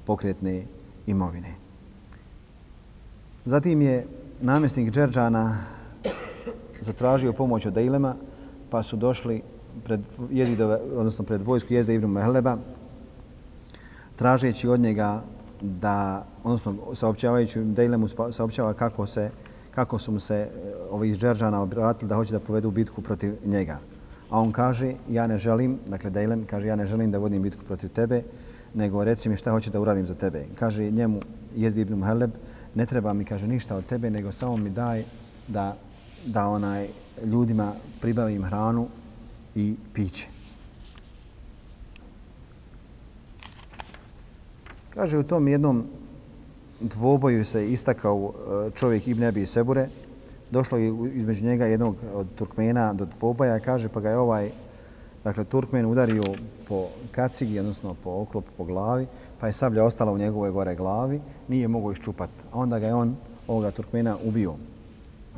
pokretne imovine. Zatim je namjesnik Đerđana zatražio pomoć od Eilema, pa su došli pred jezidove, odnosno pred vojsku jezda Ibn Mehleba, tražeći od njega da, odnosno saopćavajući Dejlemu saopćava kako se kako su mu se e, ovi iz Đerđana obratili da hoće da povedu bitku protiv njega. A on kaže, ja ne želim, dakle Dejlem kaže, ja ne želim da vodim bitku protiv tebe, nego reci mi šta hoće da uradim za tebe. Kaže njemu Jezdi ibn Muhaleb, ne treba mi kaže ništa od tebe, nego samo mi daj da, da onaj ljudima pribavim hranu i piće. Kaže u tom jednom dvoboju se istakao e, čovjek Ibn Abi Sebure. Došlo je između njega jednog od Turkmena do dvoboja. Kaže pa ga je ovaj dakle, Turkmen udario po kacigi, odnosno po oklopu po glavi, pa je sablja ostala u njegovoj gore glavi, nije mogao iščupati. A onda ga je on, ovoga Turkmena, ubio.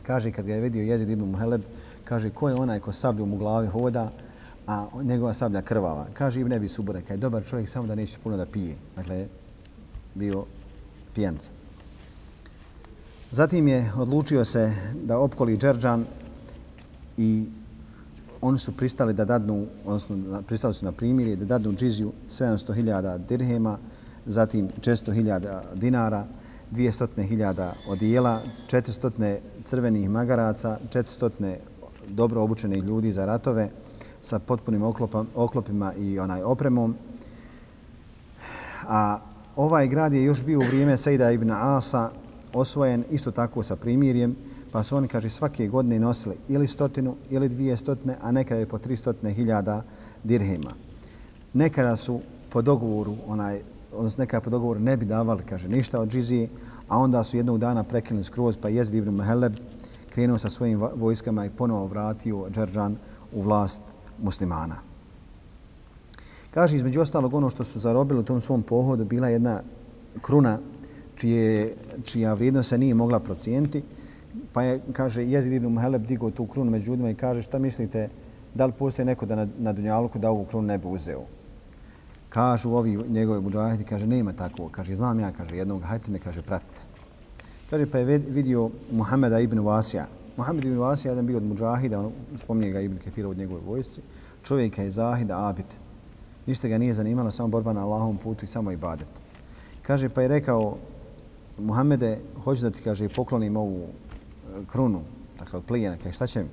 Kaže, kad ga je vidio Jezid ibn Muheleb, kaže, ko je onaj ko sablju mu glavi hoda, a njegova sablja krvava. Kaže, Ibn Abi Subure, kad je dobar čovjek, samo da neće puno da pije. Dakle, bio pijenca. Zatim je odlučio se da opkoli Đerđan i oni su pristali da dadnu, odnosno pristali su na primirje da dadnu džiziju 700.000 dirhema, zatim 400.000 dinara, 200.000 odijela, 400 crvenih magaraca, 400 dobro obučenih ljudi za ratove sa potpunim oklopima i onaj opremom. A ovaj grad je još bio u vrijeme Sejda ibn Asa osvojen isto tako sa primirjem, pa su oni, kaže, svake godine nosili ili stotinu ili dvije stotine, a nekada je po tri stotine hiljada dirhima. Nekada su po dogovoru, onaj, odnosno nekada po dogovoru ne bi davali, kaže, ništa od džizije, a onda su jednog dana prekinuli skroz, pa Jezid ibn Maheleb krenuo sa svojim vojskama i ponovo vratio Džerđan u vlast muslimana. Kaže, između ostalog, ono što su zarobili u tom svom pohodu bila jedna kruna čije, čija vrijednost se nije mogla procijeniti, Pa je, kaže, Jezid ibn Muheleb digao tu krunu među ljudima i kaže, šta mislite, da li postoji neko da na, na Dunjaluku da ovu krunu ne bi uzeo? Kažu ovi njegovi muđahidi, kaže, nema tako. Kaže, znam ja, kaže, jednog, hajte me, kaže, pratite. Kaže, pa je vidio Muhameda ibn Vasija. Muhammed ibn Vasija je jedan bio od muđahida, on spominje ga ibn Ketira od njegove vojsci. Čovjek je zahida, Abid Ništa ga nije zanimalo, samo borba na Allahovom putu i samo ibadet. Kaže, pa je rekao, Muhammede, hoću da ti, kaže, poklonim ovu e, krunu, dakle od plijena, kaže šta će mi?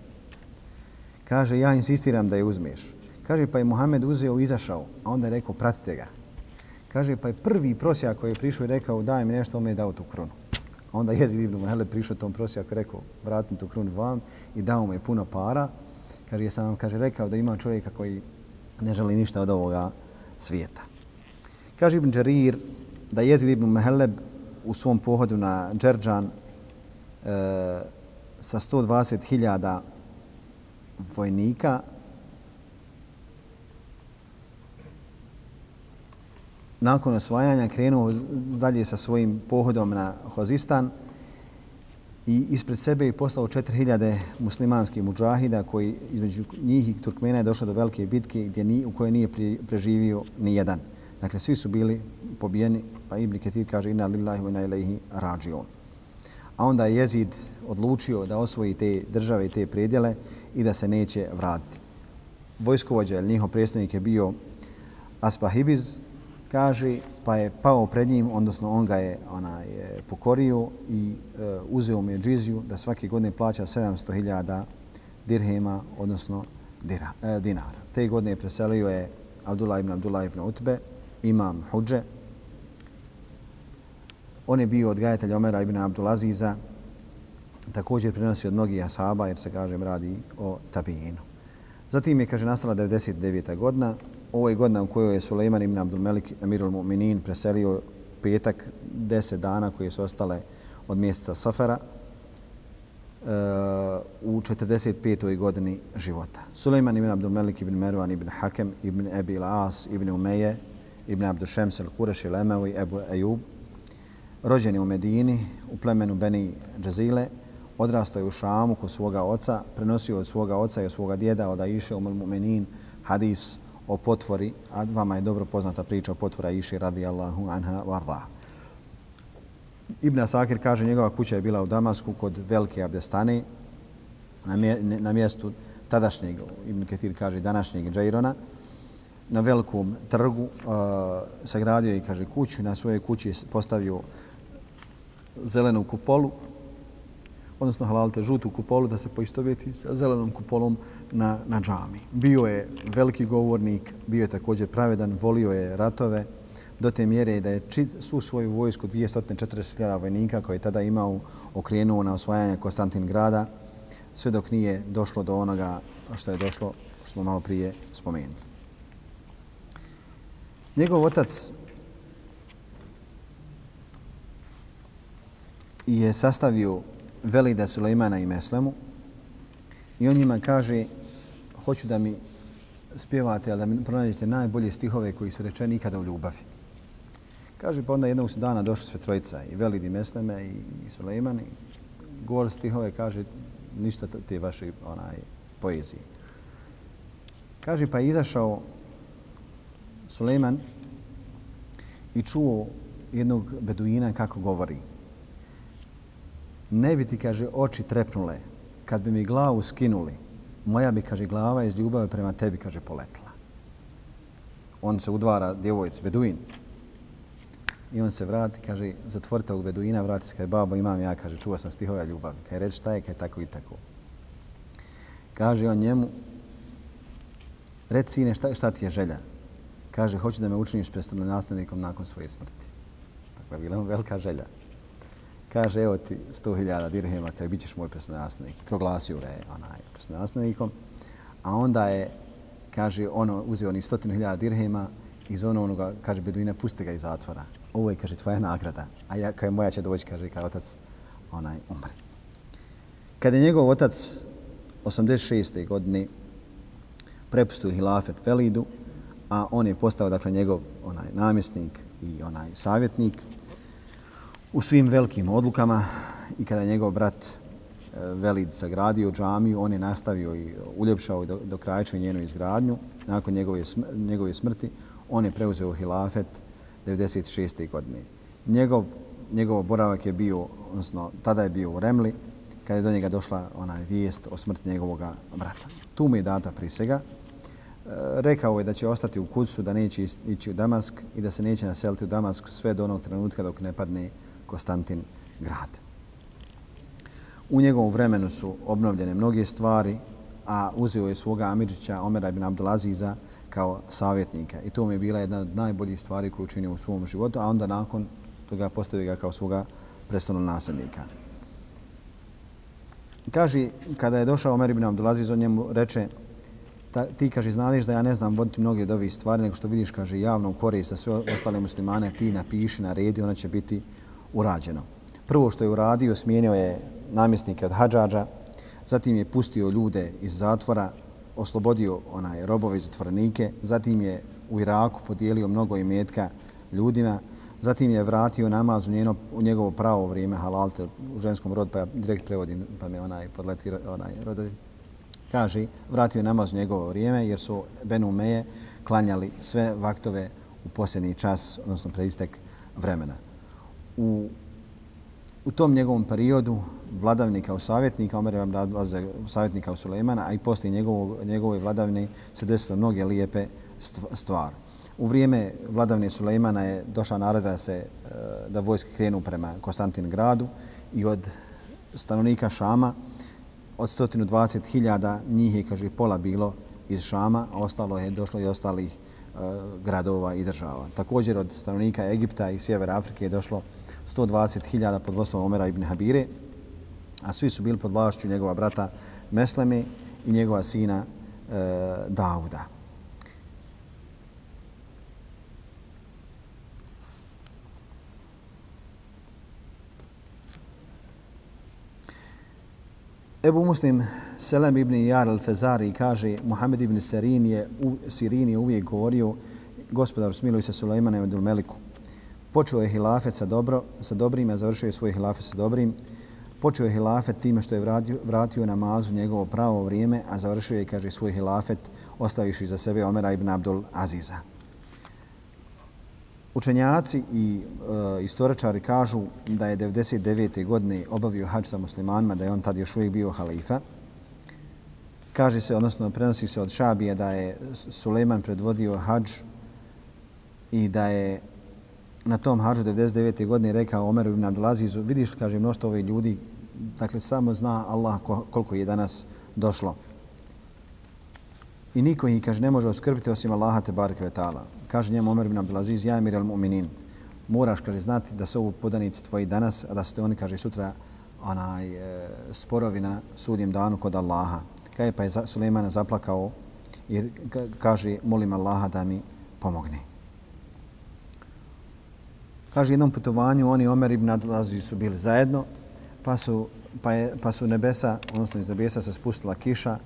Kaže, ja insistiram da je uzmeš. Kaže, pa je Muhammed uzeo i izašao, a onda je rekao, pratite ga. Kaže, pa je prvi prosjak koji je prišao i rekao, daj mi nešto, on je dao tu krunu. A onda je Ibn Muhammed prišao tom prosjaku i rekao, vratim tu krunu vam i dao mu je puno para. Kaže, ja sam vam kaže, rekao da ima čovjeka koji ne želi ništa od ovoga svijeta. Kaže Ibn Đarir da je Ibn Meheleb u svom pohodu na Đerđan e, sa 120.000 vojnika nakon osvajanja krenuo dalje sa svojim pohodom na Hozistan i ispred sebe je poslao 4000 muslimanskih muđahida koji između njih i Turkmena je došlo do velike bitke gdje ni, u kojoj nije preživio ni jedan. Dakle, svi su bili pobijeni, pa Ibn Ketir kaže inna lillahi wa inna ilaihi rađion a onda je Jezid odlučio da osvoji te države i te predjele i da se neće vratiti. Vojskovođa, ili njihov predstavnik je bio Aspahibiz, kaže, pa je pao pred njim, odnosno on ga je, onaj, pokorio i e, uzeo mu je džiziju da svake godine plaća 700.000 dirhema, odnosno dira, e, dinara. Te godine preselio je Abdullah ibn Abdullah ibn Utbe, imam Hudže. On je bio odgajatelj Omera ibn Abdulaziza također prenosi od mnogih asaba jer se kažem radi o tabijinu. Zatim je, kaže, nastala 99. godina. Ovo je godina u kojoj je Suleiman ibn Abdul Melik Emirul Mu'minin preselio petak 10 dana koje su ostale od mjeseca Safara uh, u 45. godini života. Suleiman ibn Abdul Melik ibn Merwan ibn Hakem ibn Ebi As ibn Umeje ibn Abdul Šems al-Kureš il-Emevi Ebu Ejub rođen je u Medini u plemenu Beni Džazile odrastao je u Šamu kod svoga oca, prenosio od svoga oca i od svoga djeda od Aisha umul Mu'minin hadis o potvori, a vama je dobro poznata priča o potvora Aisha radijallahu anha varda. Ibn Asakir kaže njegova kuća je bila u Damasku kod velike abdestane na, mje, na mjestu tadašnjeg, Ibn Ketir kaže današnjeg Džajrona, na velikom trgu uh, sagradio je kaže kuću, na svojoj kući postavio zelenu kupolu odnosno halalite žutu kupolu da se poistovjeti sa zelenom kupolom na, na džami. Bio je veliki govornik, bio je također pravedan, volio je ratove do te mjere da je čit, su svoju vojsku 240.000 vojnika koje je tada imao okrenuo na osvajanje Konstantin grada sve dok nije došlo do onoga što je došlo, što smo malo prije spomenuli. Njegov otac je sastavio Velida Sulejmana i Meslemu i on njima kaže hoću da mi spjevate, ali da mi pronađete najbolje stihove koji su rečeni ikada u ljubavi. Kaže, pa onda jednog dana došli sve trojica, i Velid i Mesleme i Sulejman, i govor stihove, kaže, ništa te vaše onaj, poezije. Kaže, pa je izašao Sulejman i čuo jednog beduina kako govori ne bi ti, kaže, oči trepnule kad bi mi glavu skinuli, moja bi, kaže, glava iz ljubave prema tebi, kaže, poletla. On se udvara djevojci, beduin. I on se vrati, kaže, zatvorite ovog beduina, vrati se, kaže, babo, imam ja, kaže, čuo sam stihove ljubavi. Kaže, reći šta je, kaže, tako i tako. Kaže on njemu, reci sine, šta, šta ti je želja? Kaže, hoću da me učiniš predstavno nastavnikom nakon svoje smrti. Tako je bila velika želja kaže, evo ti 100.000 dirhema, kaj bit ćeš moj presnodasnik. Proglasio ga je onaj presnodasnikom. A onda je, kaže, ono, uzeo onih 100.000 dirhema iz ono onoga, kaže, Beduina, pusti ga iz zatvora. Ovo je, kaže, tvoja nagrada. A ja, kaj moja će doći, kaže, kao otac, onaj, umre. Kada je njegov otac 86. godine prepustio hilafet Velidu, a on je postao, dakle, njegov onaj namjesnik i onaj savjetnik, u svim velikim odlukama i kada je njegov brat e, Velid sagradio džamiju, on je nastavio i uljepšao i dokrajčio njenu izgradnju. Nakon njegove, njegove smrti on je preuzeo hilafet 96. godine. Njegov, njegov boravak je bio, odnosno tada je bio u Remli, kada je do njega došla onaj vijest o smrti njegovog brata. Tu mu je data prisega. E, rekao je da će ostati u Kudsu, da neće ići u Damask i da se neće naseliti u Damask sve do onog trenutka dok ne padne Konstantin grad. U njegovom vremenu su obnovljene mnoge stvari, a uzeo je svoga Amidžića Omera ibn Abdulaziza kao savjetnika. I to mi je bila jedna od najboljih stvari koju učinio u svom životu, a onda nakon toga postavio ga kao svoga predstavnog nasljednika. Kaže, kada je došao Omer ibn Abdulaziz, on njemu reče, ta, ti kaže, znališ da ja ne znam voditi mnoge od ovih stvari, nego što vidiš, kaže, javno u korist za sve ostale muslimane, ti napiši, naredi, ona će biti urađeno. Prvo što je uradio, smijenio je namjesnike od Hadžađa, zatim je pustio ljude iz zatvora, oslobodio onaj robove i zatvorenike, zatim je u Iraku podijelio mnogo imetka ljudima, zatim je vratio namaz u, njeno, u njegovo pravo vrijeme halalte u ženskom rodu, pa ja direkt prevodim, pa me onaj podleti onaj rodovi. Kaže, vratio je namaz u njegovo vrijeme jer su Benu Meje klanjali sve vaktove u posljednji čas, odnosno preistek vremena u, u tom njegovom periodu vladavni kao savjetnika, Omer vam dolaze savjetnika u Sulejmana, a i poslije njegovog, njegove vladavne se desilo mnoge lijepe stvari. U vrijeme vladavne Sulejmana je došla naredba da se e, da vojske krenu prema Konstantin gradu i od stanovnika Šama od 120.000 njih je, kaže, pola bilo iz Šama, a ostalo je došlo i ostalih e, gradova i država. Također od stanovnika Egipta i Sjevera Afrike je došlo 120.000 pod vodstvom Omera ibn Habire, a svi su bili pod vlašću njegova brata Mesleme i njegova sina e, Dauda. Ebu Muslim Selam ibn Jar al-Fezari kaže Muhammed ibn Sirin je, u, Sirin je uvijek govorio gospodar smiluj se Sulejmanu ibn Meliku. Počeo je hilafet sa, dobro, sa dobrim, a završio je svoj hilafet sa dobrim. Počeo je hilafet time što je vratio, vratio namazu njegovo pravo vrijeme, a završio je, kaže, svoj hilafet ostaviši za sebe Omera ibn Abdul Aziza. Učenjaci i e, istoričari kažu da je 99. godine obavio hađ sa muslimanima, da je on tad još uvijek bio halifa. Kaže se, odnosno prenosi se od Šabije da je Suleman predvodio hađ i da je na tom hađu 99. godine rekao Omer ibn Abdulazizu, vidiš, kaže, mnoštvo ovih ljudi, dakle, samo zna Allah koliko je danas došlo. I niko ih, kaže, ne može oskrbiti osim Allaha te barke vetala. Kaže njemu Omer ibn Abdulaziz, ja emir al-mu'minin. Moraš, kaže, znati da su ovo podanici tvoji danas, a da su te oni, kaže, sutra onaj, e, sporovi na sudjem danu kod Allaha. Kaj pa je Sulejmana zaplakao jer kaže, molim Allaha da mi pomogne. Kaže, jednom putovanju oni Omer ibn Abdulaziz su bili zajedno, pa su, pa, je, pa su nebesa, odnosno iz nebesa se spustila kiša,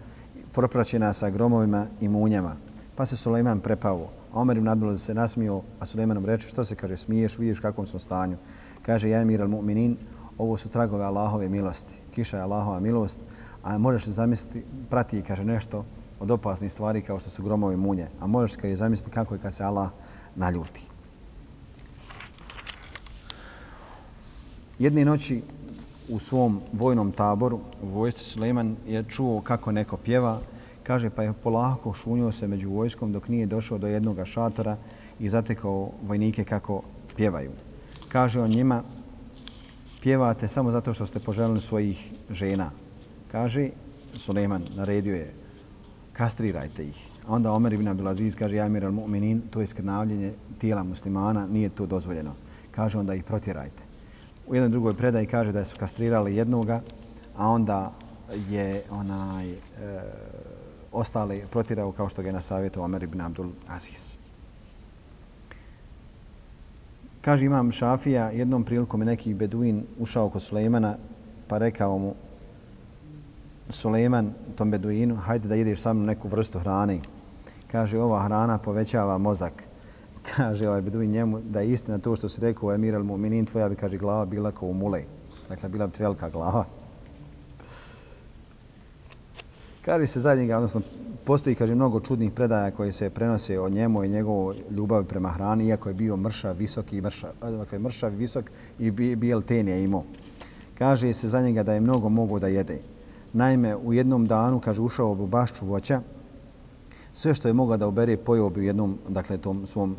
propraćena sa gromovima i munjama. Pa se Sulejman prepao. A Omer ibn Abdulaziz se nasmio, a Sulejmanom reče, što se kaže, smiješ, vidiš kakvom smo stanju. Kaže, ja emir al-mu'minin, ovo su tragove Allahove milosti. Kiša je Allahova milost, a možeš zamisliti, prati, kaže, nešto od opasnih stvari kao što su gromovi munje. A možeš kaže, zamisliti kako je kad se Allah naljuti. Jedne noći u svom vojnom taboru u vojsci Suleiman je čuo kako neko pjeva. Kaže pa je polako šunio se među vojskom dok nije došao do jednog šatora i zatekao vojnike kako pjevaju. Kaže on njima pjevate samo zato što ste poželili svojih žena. Kaže Suleiman naredio je kastrirajte ih. A onda Omer ibn Abdulaziz kaže ja imir al-mu'minin, to je skrnavljenje tijela muslimana, nije to dozvoljeno. Kaže onda ih protjerajte u jednoj drugoj predaji kaže da su kastrirali jednoga, a onda je onaj e, ostali protirao kao što ga je na savjetu Omer ibn Abdul Aziz. Kaže imam Šafija, jednom prilikom je neki beduin ušao kod Sulejmana pa rekao mu Sulejman tom beduinu, hajde da ideš sa mnom neku vrstu hrane. Kaže, ova hrana povećava mozak kaže ovaj Beduin njemu da je istina to što se rekao Emir al-Mu'minin, tvoja bi, kaže, glava bila kao u mulej. Dakle, bila bi velika glava. Kaže se za njega, odnosno postoji, kaže, mnogo čudnih predaja koje se prenose o njemu i njegovu ljubav prema hrani, iako je bio mršav, visok i mršav, dakle, mršav, visok i bijel ten je imao. Kaže se za njega da je mnogo mogo da jede. Naime, u jednom danu, kaže, ušao u bašću voća, sve što je mogao da ubere pojeo bi u jednom, dakle, tom svom,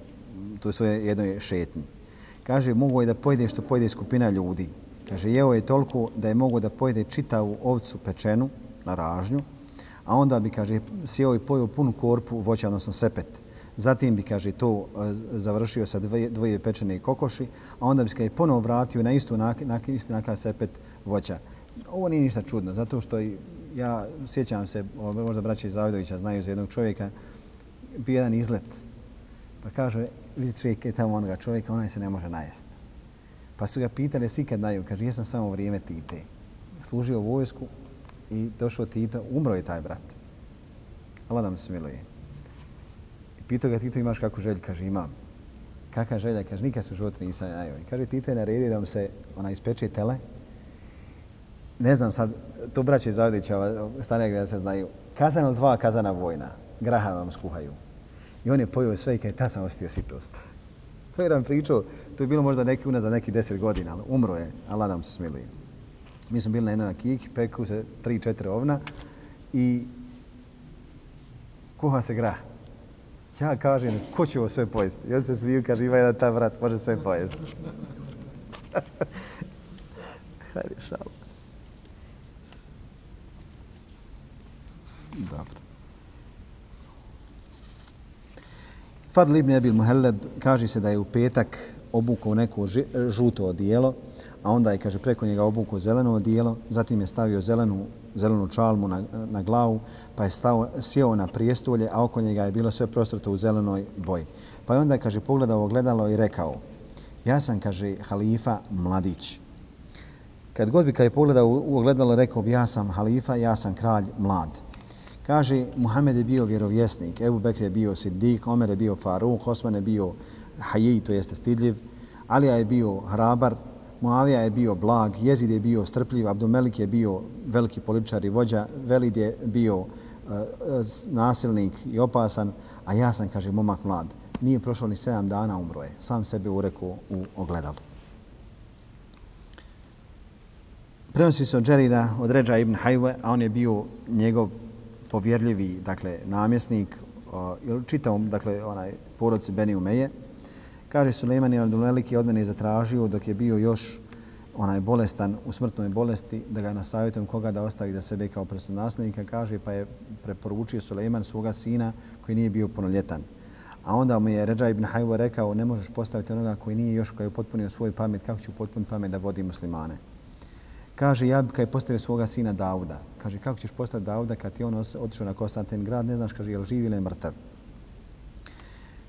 to je svoje jednoj šetnji. Kaže, mogu je da pojede što pojede skupina ljudi. Kaže, jeo je toliko da je mogo da pojede čitavu ovcu pečenu na ražnju, a onda bi, kaže, sjeo i pojeo punu korpu voća, odnosno sepet. Zatim bi, kaže, to e, završio sa dvoje, dvoje pečene kokoši, a onda bi, kaže, ponovo vratio na istu, na, na isti nakon sepet voća. Ovo nije ništa čudno, zato što ja sjećam se, možda braća iz Zavidovića znaju za jednog čovjeka, bio jedan izlet. Pa kaže, vidi čovjek je tamo onoga čovjeka, onaj se ne može najest. Pa su ga pitali, jesi ikad daju? Kaže, jesam samo vrijeme Tite. Služio u vojsku i došao Tita, umro je taj brat. Allah da mu se miluje. I pitao ga, Tito, imaš kakvu želju? Kaže, imam. Kakva želja? Kaže, nikad se u životu nisam jajao. I kaže, Tito je naredio da mu se ona ispeče tele, ne znam sad, to braće Zavdića, stane gdje se znaju, kazana dva, kazana vojna, graha vam skuhaju. I on je pojio sve i kada je tad sam ostio sitost. To je jedan pričao, to je bilo možda neki unaz za neki deset godina, ali umro je, Allah nam se smiluje. Mi smo bili na jednoj kiki, peku se tri, četiri ovna i kuha se grah. Ja kažem, ko će ovo sve pojesti? Ja se smiju, kaže, ima jedan ta vrat, može sve pojesti. *laughs* Hajde, šalo. Dobro. Fadl ibn Abil Muhelleb kaže se da je u petak obukao neko žuto odijelo, a onda je, kaže, preko njega obukao zeleno odijelo, zatim je stavio zelenu, zelenu čalmu na, na glavu, pa je stao, sjeo na prijestolje, a oko njega je bilo sve prostrato u zelenoj boji. Pa je onda, kaže, pogledao ogledalo i rekao, ja sam, kaže, halifa mladić. Kad god bi kad je pogledao u ogledalo, rekao bi, ja sam halifa, ja sam kralj mlad. Kaže, Muhammed je bio vjerovjesnik, Ebu Bekr je bio Siddik, Omer je bio Faruk, Osman je bio Haji, to jeste stidljiv, Alija je bio hrabar, Muavija je bio blag, Jezid je bio strpljiv, Abdumelik je bio veliki političar i vođa, Velid je bio uh, nasilnik i opasan, a ja sam, kaže, momak mlad. Nije prošlo ni sedam dana, umro je. Sam sebe urekao u ogledalu. Prenosi se od Džerira, od Ređa ibn Hajve, a on je bio njegov povjerljivi, dakle, namjesnik, ili čitavom dakle, onaj porodci Beni Umeje, Kaže Suleiman ibn je od mene zatražio dok je bio još onaj bolestan u smrtnoj bolesti da ga nasavjetujem koga da ostavi za sebe kao predstavnaslednika. Kaže pa je preporučio Suleiman svoga sina koji nije bio punoljetan. A onda mu je Ređa ibn Hajvo rekao ne možeš postaviti onoga koji nije još koji je potpunio svoj pamet, kako ću potpuniti pamet da vodi muslimane. Kaže, ja kad je postavio svoga sina Dauda. Kaže, kako ćeš postaviti Dauda kad ti on otišao na Konstantin grad, ne znaš, kaže, je li živ ili je mrtav.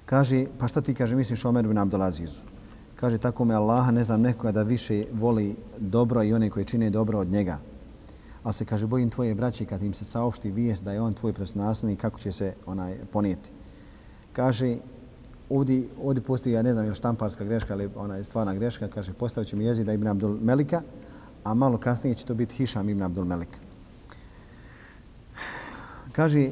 Kaže, pa šta ti kaže, misliš Omer bin Abdulazizu? Kaže, tako me Allaha, ne znam nekoga da više voli dobro i one koji čine dobro od njega. Ali se kaže, bojim tvoje braće kad im se saopšti vijest da je on tvoj presnasljednik, kako će se onaj ponijeti. Kaže, ovdje, ovdje postoji, ja ne znam, je štamparska greška, ali ona je stvarna greška, kaže, postavit ću mi jezida Ibn Abdul Melika, a malo kasnije će to biti Hišam Ibn Abdul Melik. Kaže,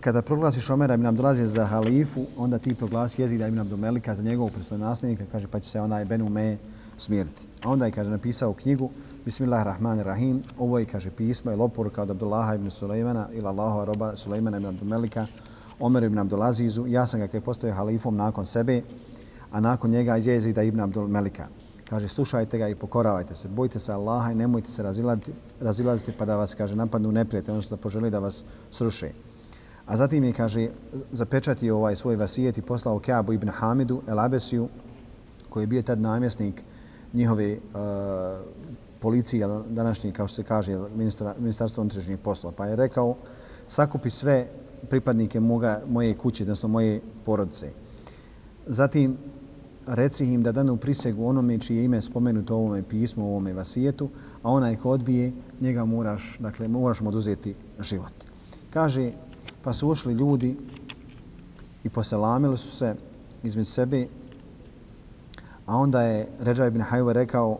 kada proglasiš Omera ibn Abdulaziz za halifu, onda ti proglasi jezida ibn Abdul Melika za njegovog nasljednika, kaže pa će se onaj Ben Umeje smiriti. A onda je kaže napisao knjigu Bismillahirrahmanirrahim. Ovo je kaže pismo i oporuka od Abdullaha ibn Sulejmana ili Allahova roba Sulejmana ibn Abdul Melika, Omer ibn Abdulazizu. Ja sam ga kada je postao halifom nakon sebe, a nakon njega jezida ibn Abdul Melika. Kaže, slušajte ga i pokoravajte se. Bojte se Allaha i nemojte se razilaziti, razilaziti pa da vas, kaže, napadnu neprijatelj, odnosno da poželi da vas sruše. A zatim je, kaže, zapečatio ovaj svoj vasijet i poslao Kaabu ibn Hamidu, El Abesiju, koji je bio tad namjesnik njihove uh, policije, današnji, kao što se kaže, ministra, ministarstvo unutrašnjih poslova. Pa je rekao, sakupi sve pripadnike moga, moje kuće, odnosno moje porodice. Zatim, reci im da danu prisegu onome čije ime spomenuto u ovome pismu, u ovome vasijetu, a onaj ko odbije, njega moraš, dakle, moraš mu oduzeti život. Kaže, Pa su ušli ljudi i poselamili su se između sebe. A onda je Ređa ibn Hajve rekao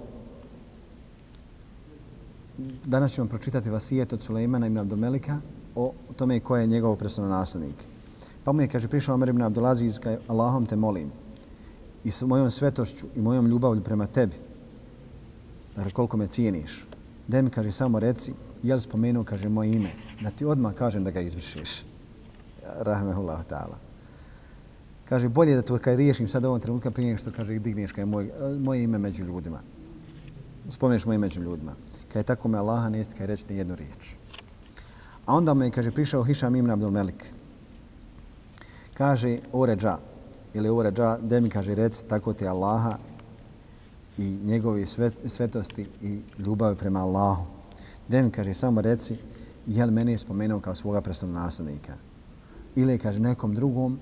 danas ćemo pročitati vasijet od Sulejmana ibn Abdomelika o tome ko je njegov predstavno naslednik. Pa mu je, kaže, prišao Omer ibn Abdulaziz, kaj Allahom te molim i s mojom svetošću i mojom ljubavlju prema tebi, dakle koliko me cijeniš, da mi, kaže, samo reci, jel spomenuo, kaže, moje ime, da ti odmah kažem da ga izvršiš rahmehullahu ta'ala. Kaže, bolje da to kad riješim sad ovom trenutku prije što kaže digneš kaj moj, moje ime među ljudima. Spomneš moje među ljudima. Kad je tako me Allaha neće kaj reći ni jednu riječ. A onda me kaže, prišao Hišam ibn Abdul Melik. Kaže, o ređa, ili u ređa, da mi kaže, rec, tako ti Allaha i njegovi svet, svetosti i ljubavi prema Allahu. Da mi kaže, samo reci, jel mene je spomenuo kao svoga predstavnog nasljednika? ili kaže nekom drugom,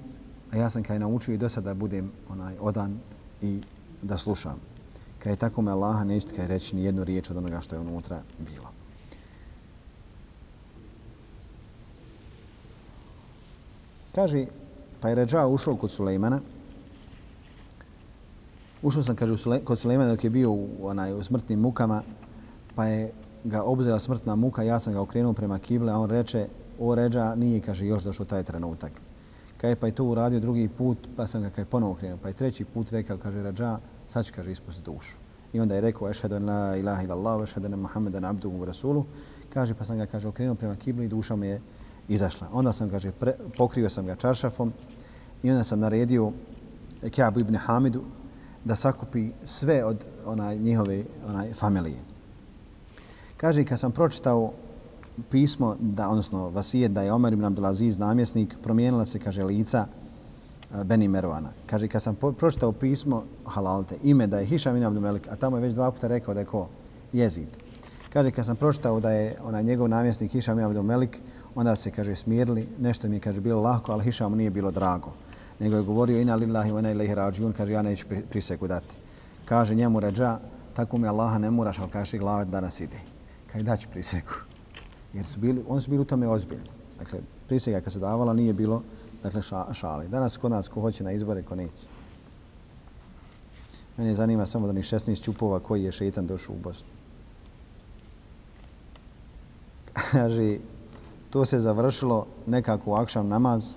a ja sam kaj naučio i do sada budem onaj odan i da slušam. Kaj je tako me Allaha nećete kaj reći ni jednu riječ od onoga što je unutra bilo. Kaže, pa je Ređa ušao kod Sulejmana. Ušao sam, kaže, kod Sulejmana dok je bio u, onaj, u smrtnim mukama, pa je ga obzela smrtna muka, ja sam ga okrenuo prema kible, a on reče, o ređa nije, kaže, još došao taj trenutak. Kaj pa je to uradio drugi put, pa sam ga kaj ponovo okrenuo. Pa je treći put rekao, kaže, ređa, sad ću, kaže, ispustiti dušu. I onda je rekao, ešhedu la ilaha ilallah, ešhedu na Muhammeda abduhu rasulu. Kaže, pa sam ga, kaže, okrenuo prema kibli i duša mi je izašla. Onda sam, kaže, pre, pokrio sam ga čaršafom i onda sam naredio Kjabu ibn Hamidu da sakupi sve od onaj, njihove onaj, familije. Kaže, kad sam pročitao pismo, da, odnosno vasijet da je Omer ibn Abdulaziz namjesnik, promijenila se, kaže, lica eh, Beni Mervana. Kaže, kad sam pročitao pismo Halalte, ime da je Hišam ibn Abdumelik, a tamo je već dva puta rekao da je ko? Jezid. Kaže, kad sam pročitao da je onaj njegov namjesnik Hišam ibn Abdumelik, onda se, kaže, smirili, nešto mi je, kaže, bilo lahko, ali Hišamu nije bilo drago. Nego je govorio, ina lillahi wa ina ilaihi rađun, kaže, ja neću priseku dati. Kaže njemu ređa, tako mi Allaha ne moraš, ali kaže glava danas ide. Kaže, daći priseku. Jer su bili, oni su bili u tome ozbiljni. Dakle, prisega kad se davala nije bilo dakle, šali. Danas kod nas ko hoće na izbore, ko neće. Mene zanima samo da ni 16 čupova koji je šetan došao u Bosnu. *laughs* Kaže, to se završilo nekako u akšam namaz,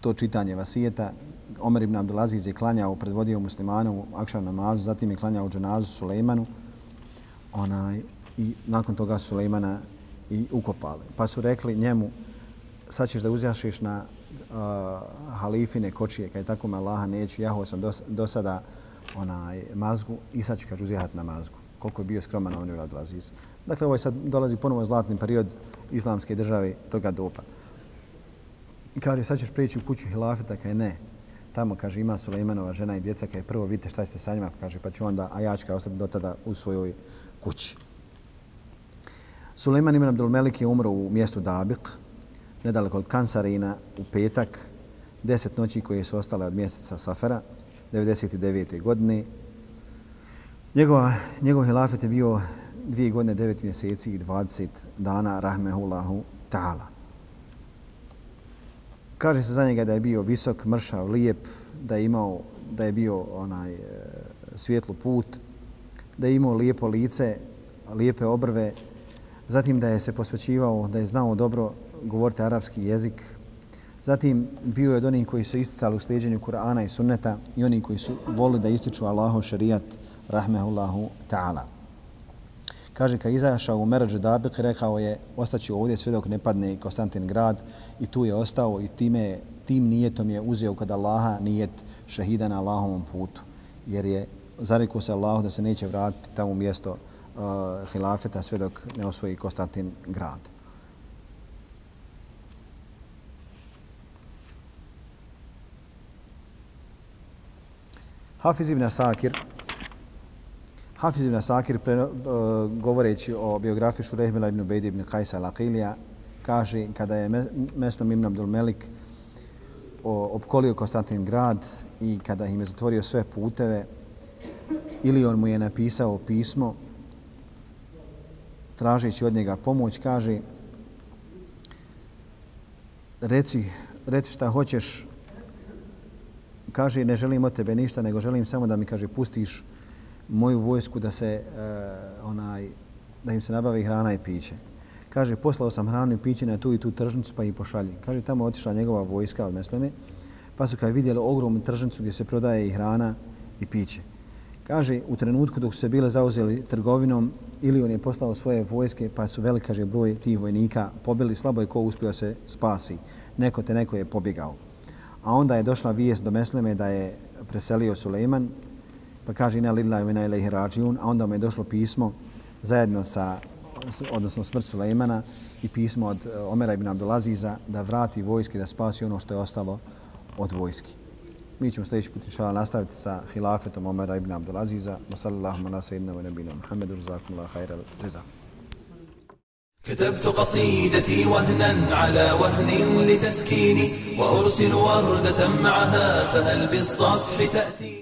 to čitanje vasijeta. Omer ibn Abdulaziz je klanjao, predvodio muslimanu u namazu, zatim je klanjao dženazu Sulejmanu. Onaj, I nakon toga Sulejmana i ukopali. Pa su rekli njemu, sad ćeš da uzjašiš na uh, halifine kočije, kaj tako me Allaha neću, jahao sam do, do sada onaj mazgu i sad ću kaži uzjahat na mazgu. Koliko je bio skroman on je Abdulaziz. Dakle, ovo je sad dolazi ponovo zlatni period islamske države toga dopa. I kaže, sad ćeš prijeći u kuću hilafeta, kaj ne. Tamo, kaže, ima Sulejmanova žena i djeca, kaj prvo vidite šta ćete sa njima, kaže, pa ću onda, a ja ću ostati do tada u svojoj kući. Sulejman ibn Abdul Melik je umro u mjestu Dabik, nedaleko od Kansarina, u petak, deset noći koje su ostale od mjeseca Safera, 99. godine. Njegova, njegov hilafet je bio dvije godine, devet mjeseci i 20 dana, rahmehullahu ta'ala. Kaže se za njega da je bio visok, mršav, lijep, da je imao, da je bio onaj e, svjetlo put, da je imao lijepo lice, lijepe obrve, zatim da je se posvećivao, da je znao dobro govoriti arapski jezik, zatim bio je od onih koji su isticali u slijedženju Kur'ana i sunneta i oni koji su volili da ističu Allahu šarijat, rahmehullahu ta'ala. Kaže, kad izašao u Merađu Dabik, rekao je, ostaću ovdje sve dok ne padne Konstantin grad i tu je ostao i time, tim nijetom je uzeo kada Allaha nijet šehida na Allahovom putu. Jer je zarekao se Allahu da se neće vratiti tamo mjesto uh, hilafeta sve dok ne osvoji Konstantin grad. Hafiz ibn Asakir, Hafiz ibn Asakir, pre, uh, govoreći o biografiji Šurehmila ibn Ubejdi ibn Kajsa al-Aqilija, kaže kada je Meslam ibn Abdul Melik opkolio Konstantin grad i kada im je zatvorio sve puteve, ili on mu je napisao pismo tražeći od njega pomoć, kaže reci, reci šta hoćeš, kaže ne želim od tebe ništa, nego želim samo da mi kaže pustiš moju vojsku da se uh, onaj da im se nabavi hrana i piće. Kaže, poslao sam hranu i piće na tu i tu tržnicu pa i pošalji. Kaže, tamo otišla njegova vojska od Mesleme, pa su kad vidjeli ogromnu tržnicu gdje se prodaje i hrana i piće. Kaže, u trenutku dok su se bile zauzeli trgovinom, ili on je poslao svoje vojske, pa su velik, kaže, broj tih vojnika pobili, slabo je ko uspio se spasi. Neko te neko je pobjegao. A onda je došla vijest do Mesleme da je preselio Suleiman, pa kaže, ina lidla ina ilaihi rađiun, a onda mu je došlo pismo zajedno sa, odnosno smrt Suleimana i pismo od eh, Omera ibn Abdulaziza da vrati vojske, da spasi ono što je ostalo od vojski. Mi ćemo sljedeći put inšala nastaviti sa hilafetom Omera ibn Abdulaziza. Wa sallallahu ala sayyidina wa nabina Muhammedu rizakum la khayra al-riza. كتبت قصيدتي وهنا على وهن لتسكيني وأرسل وردة معها فهل بالصفح تأتي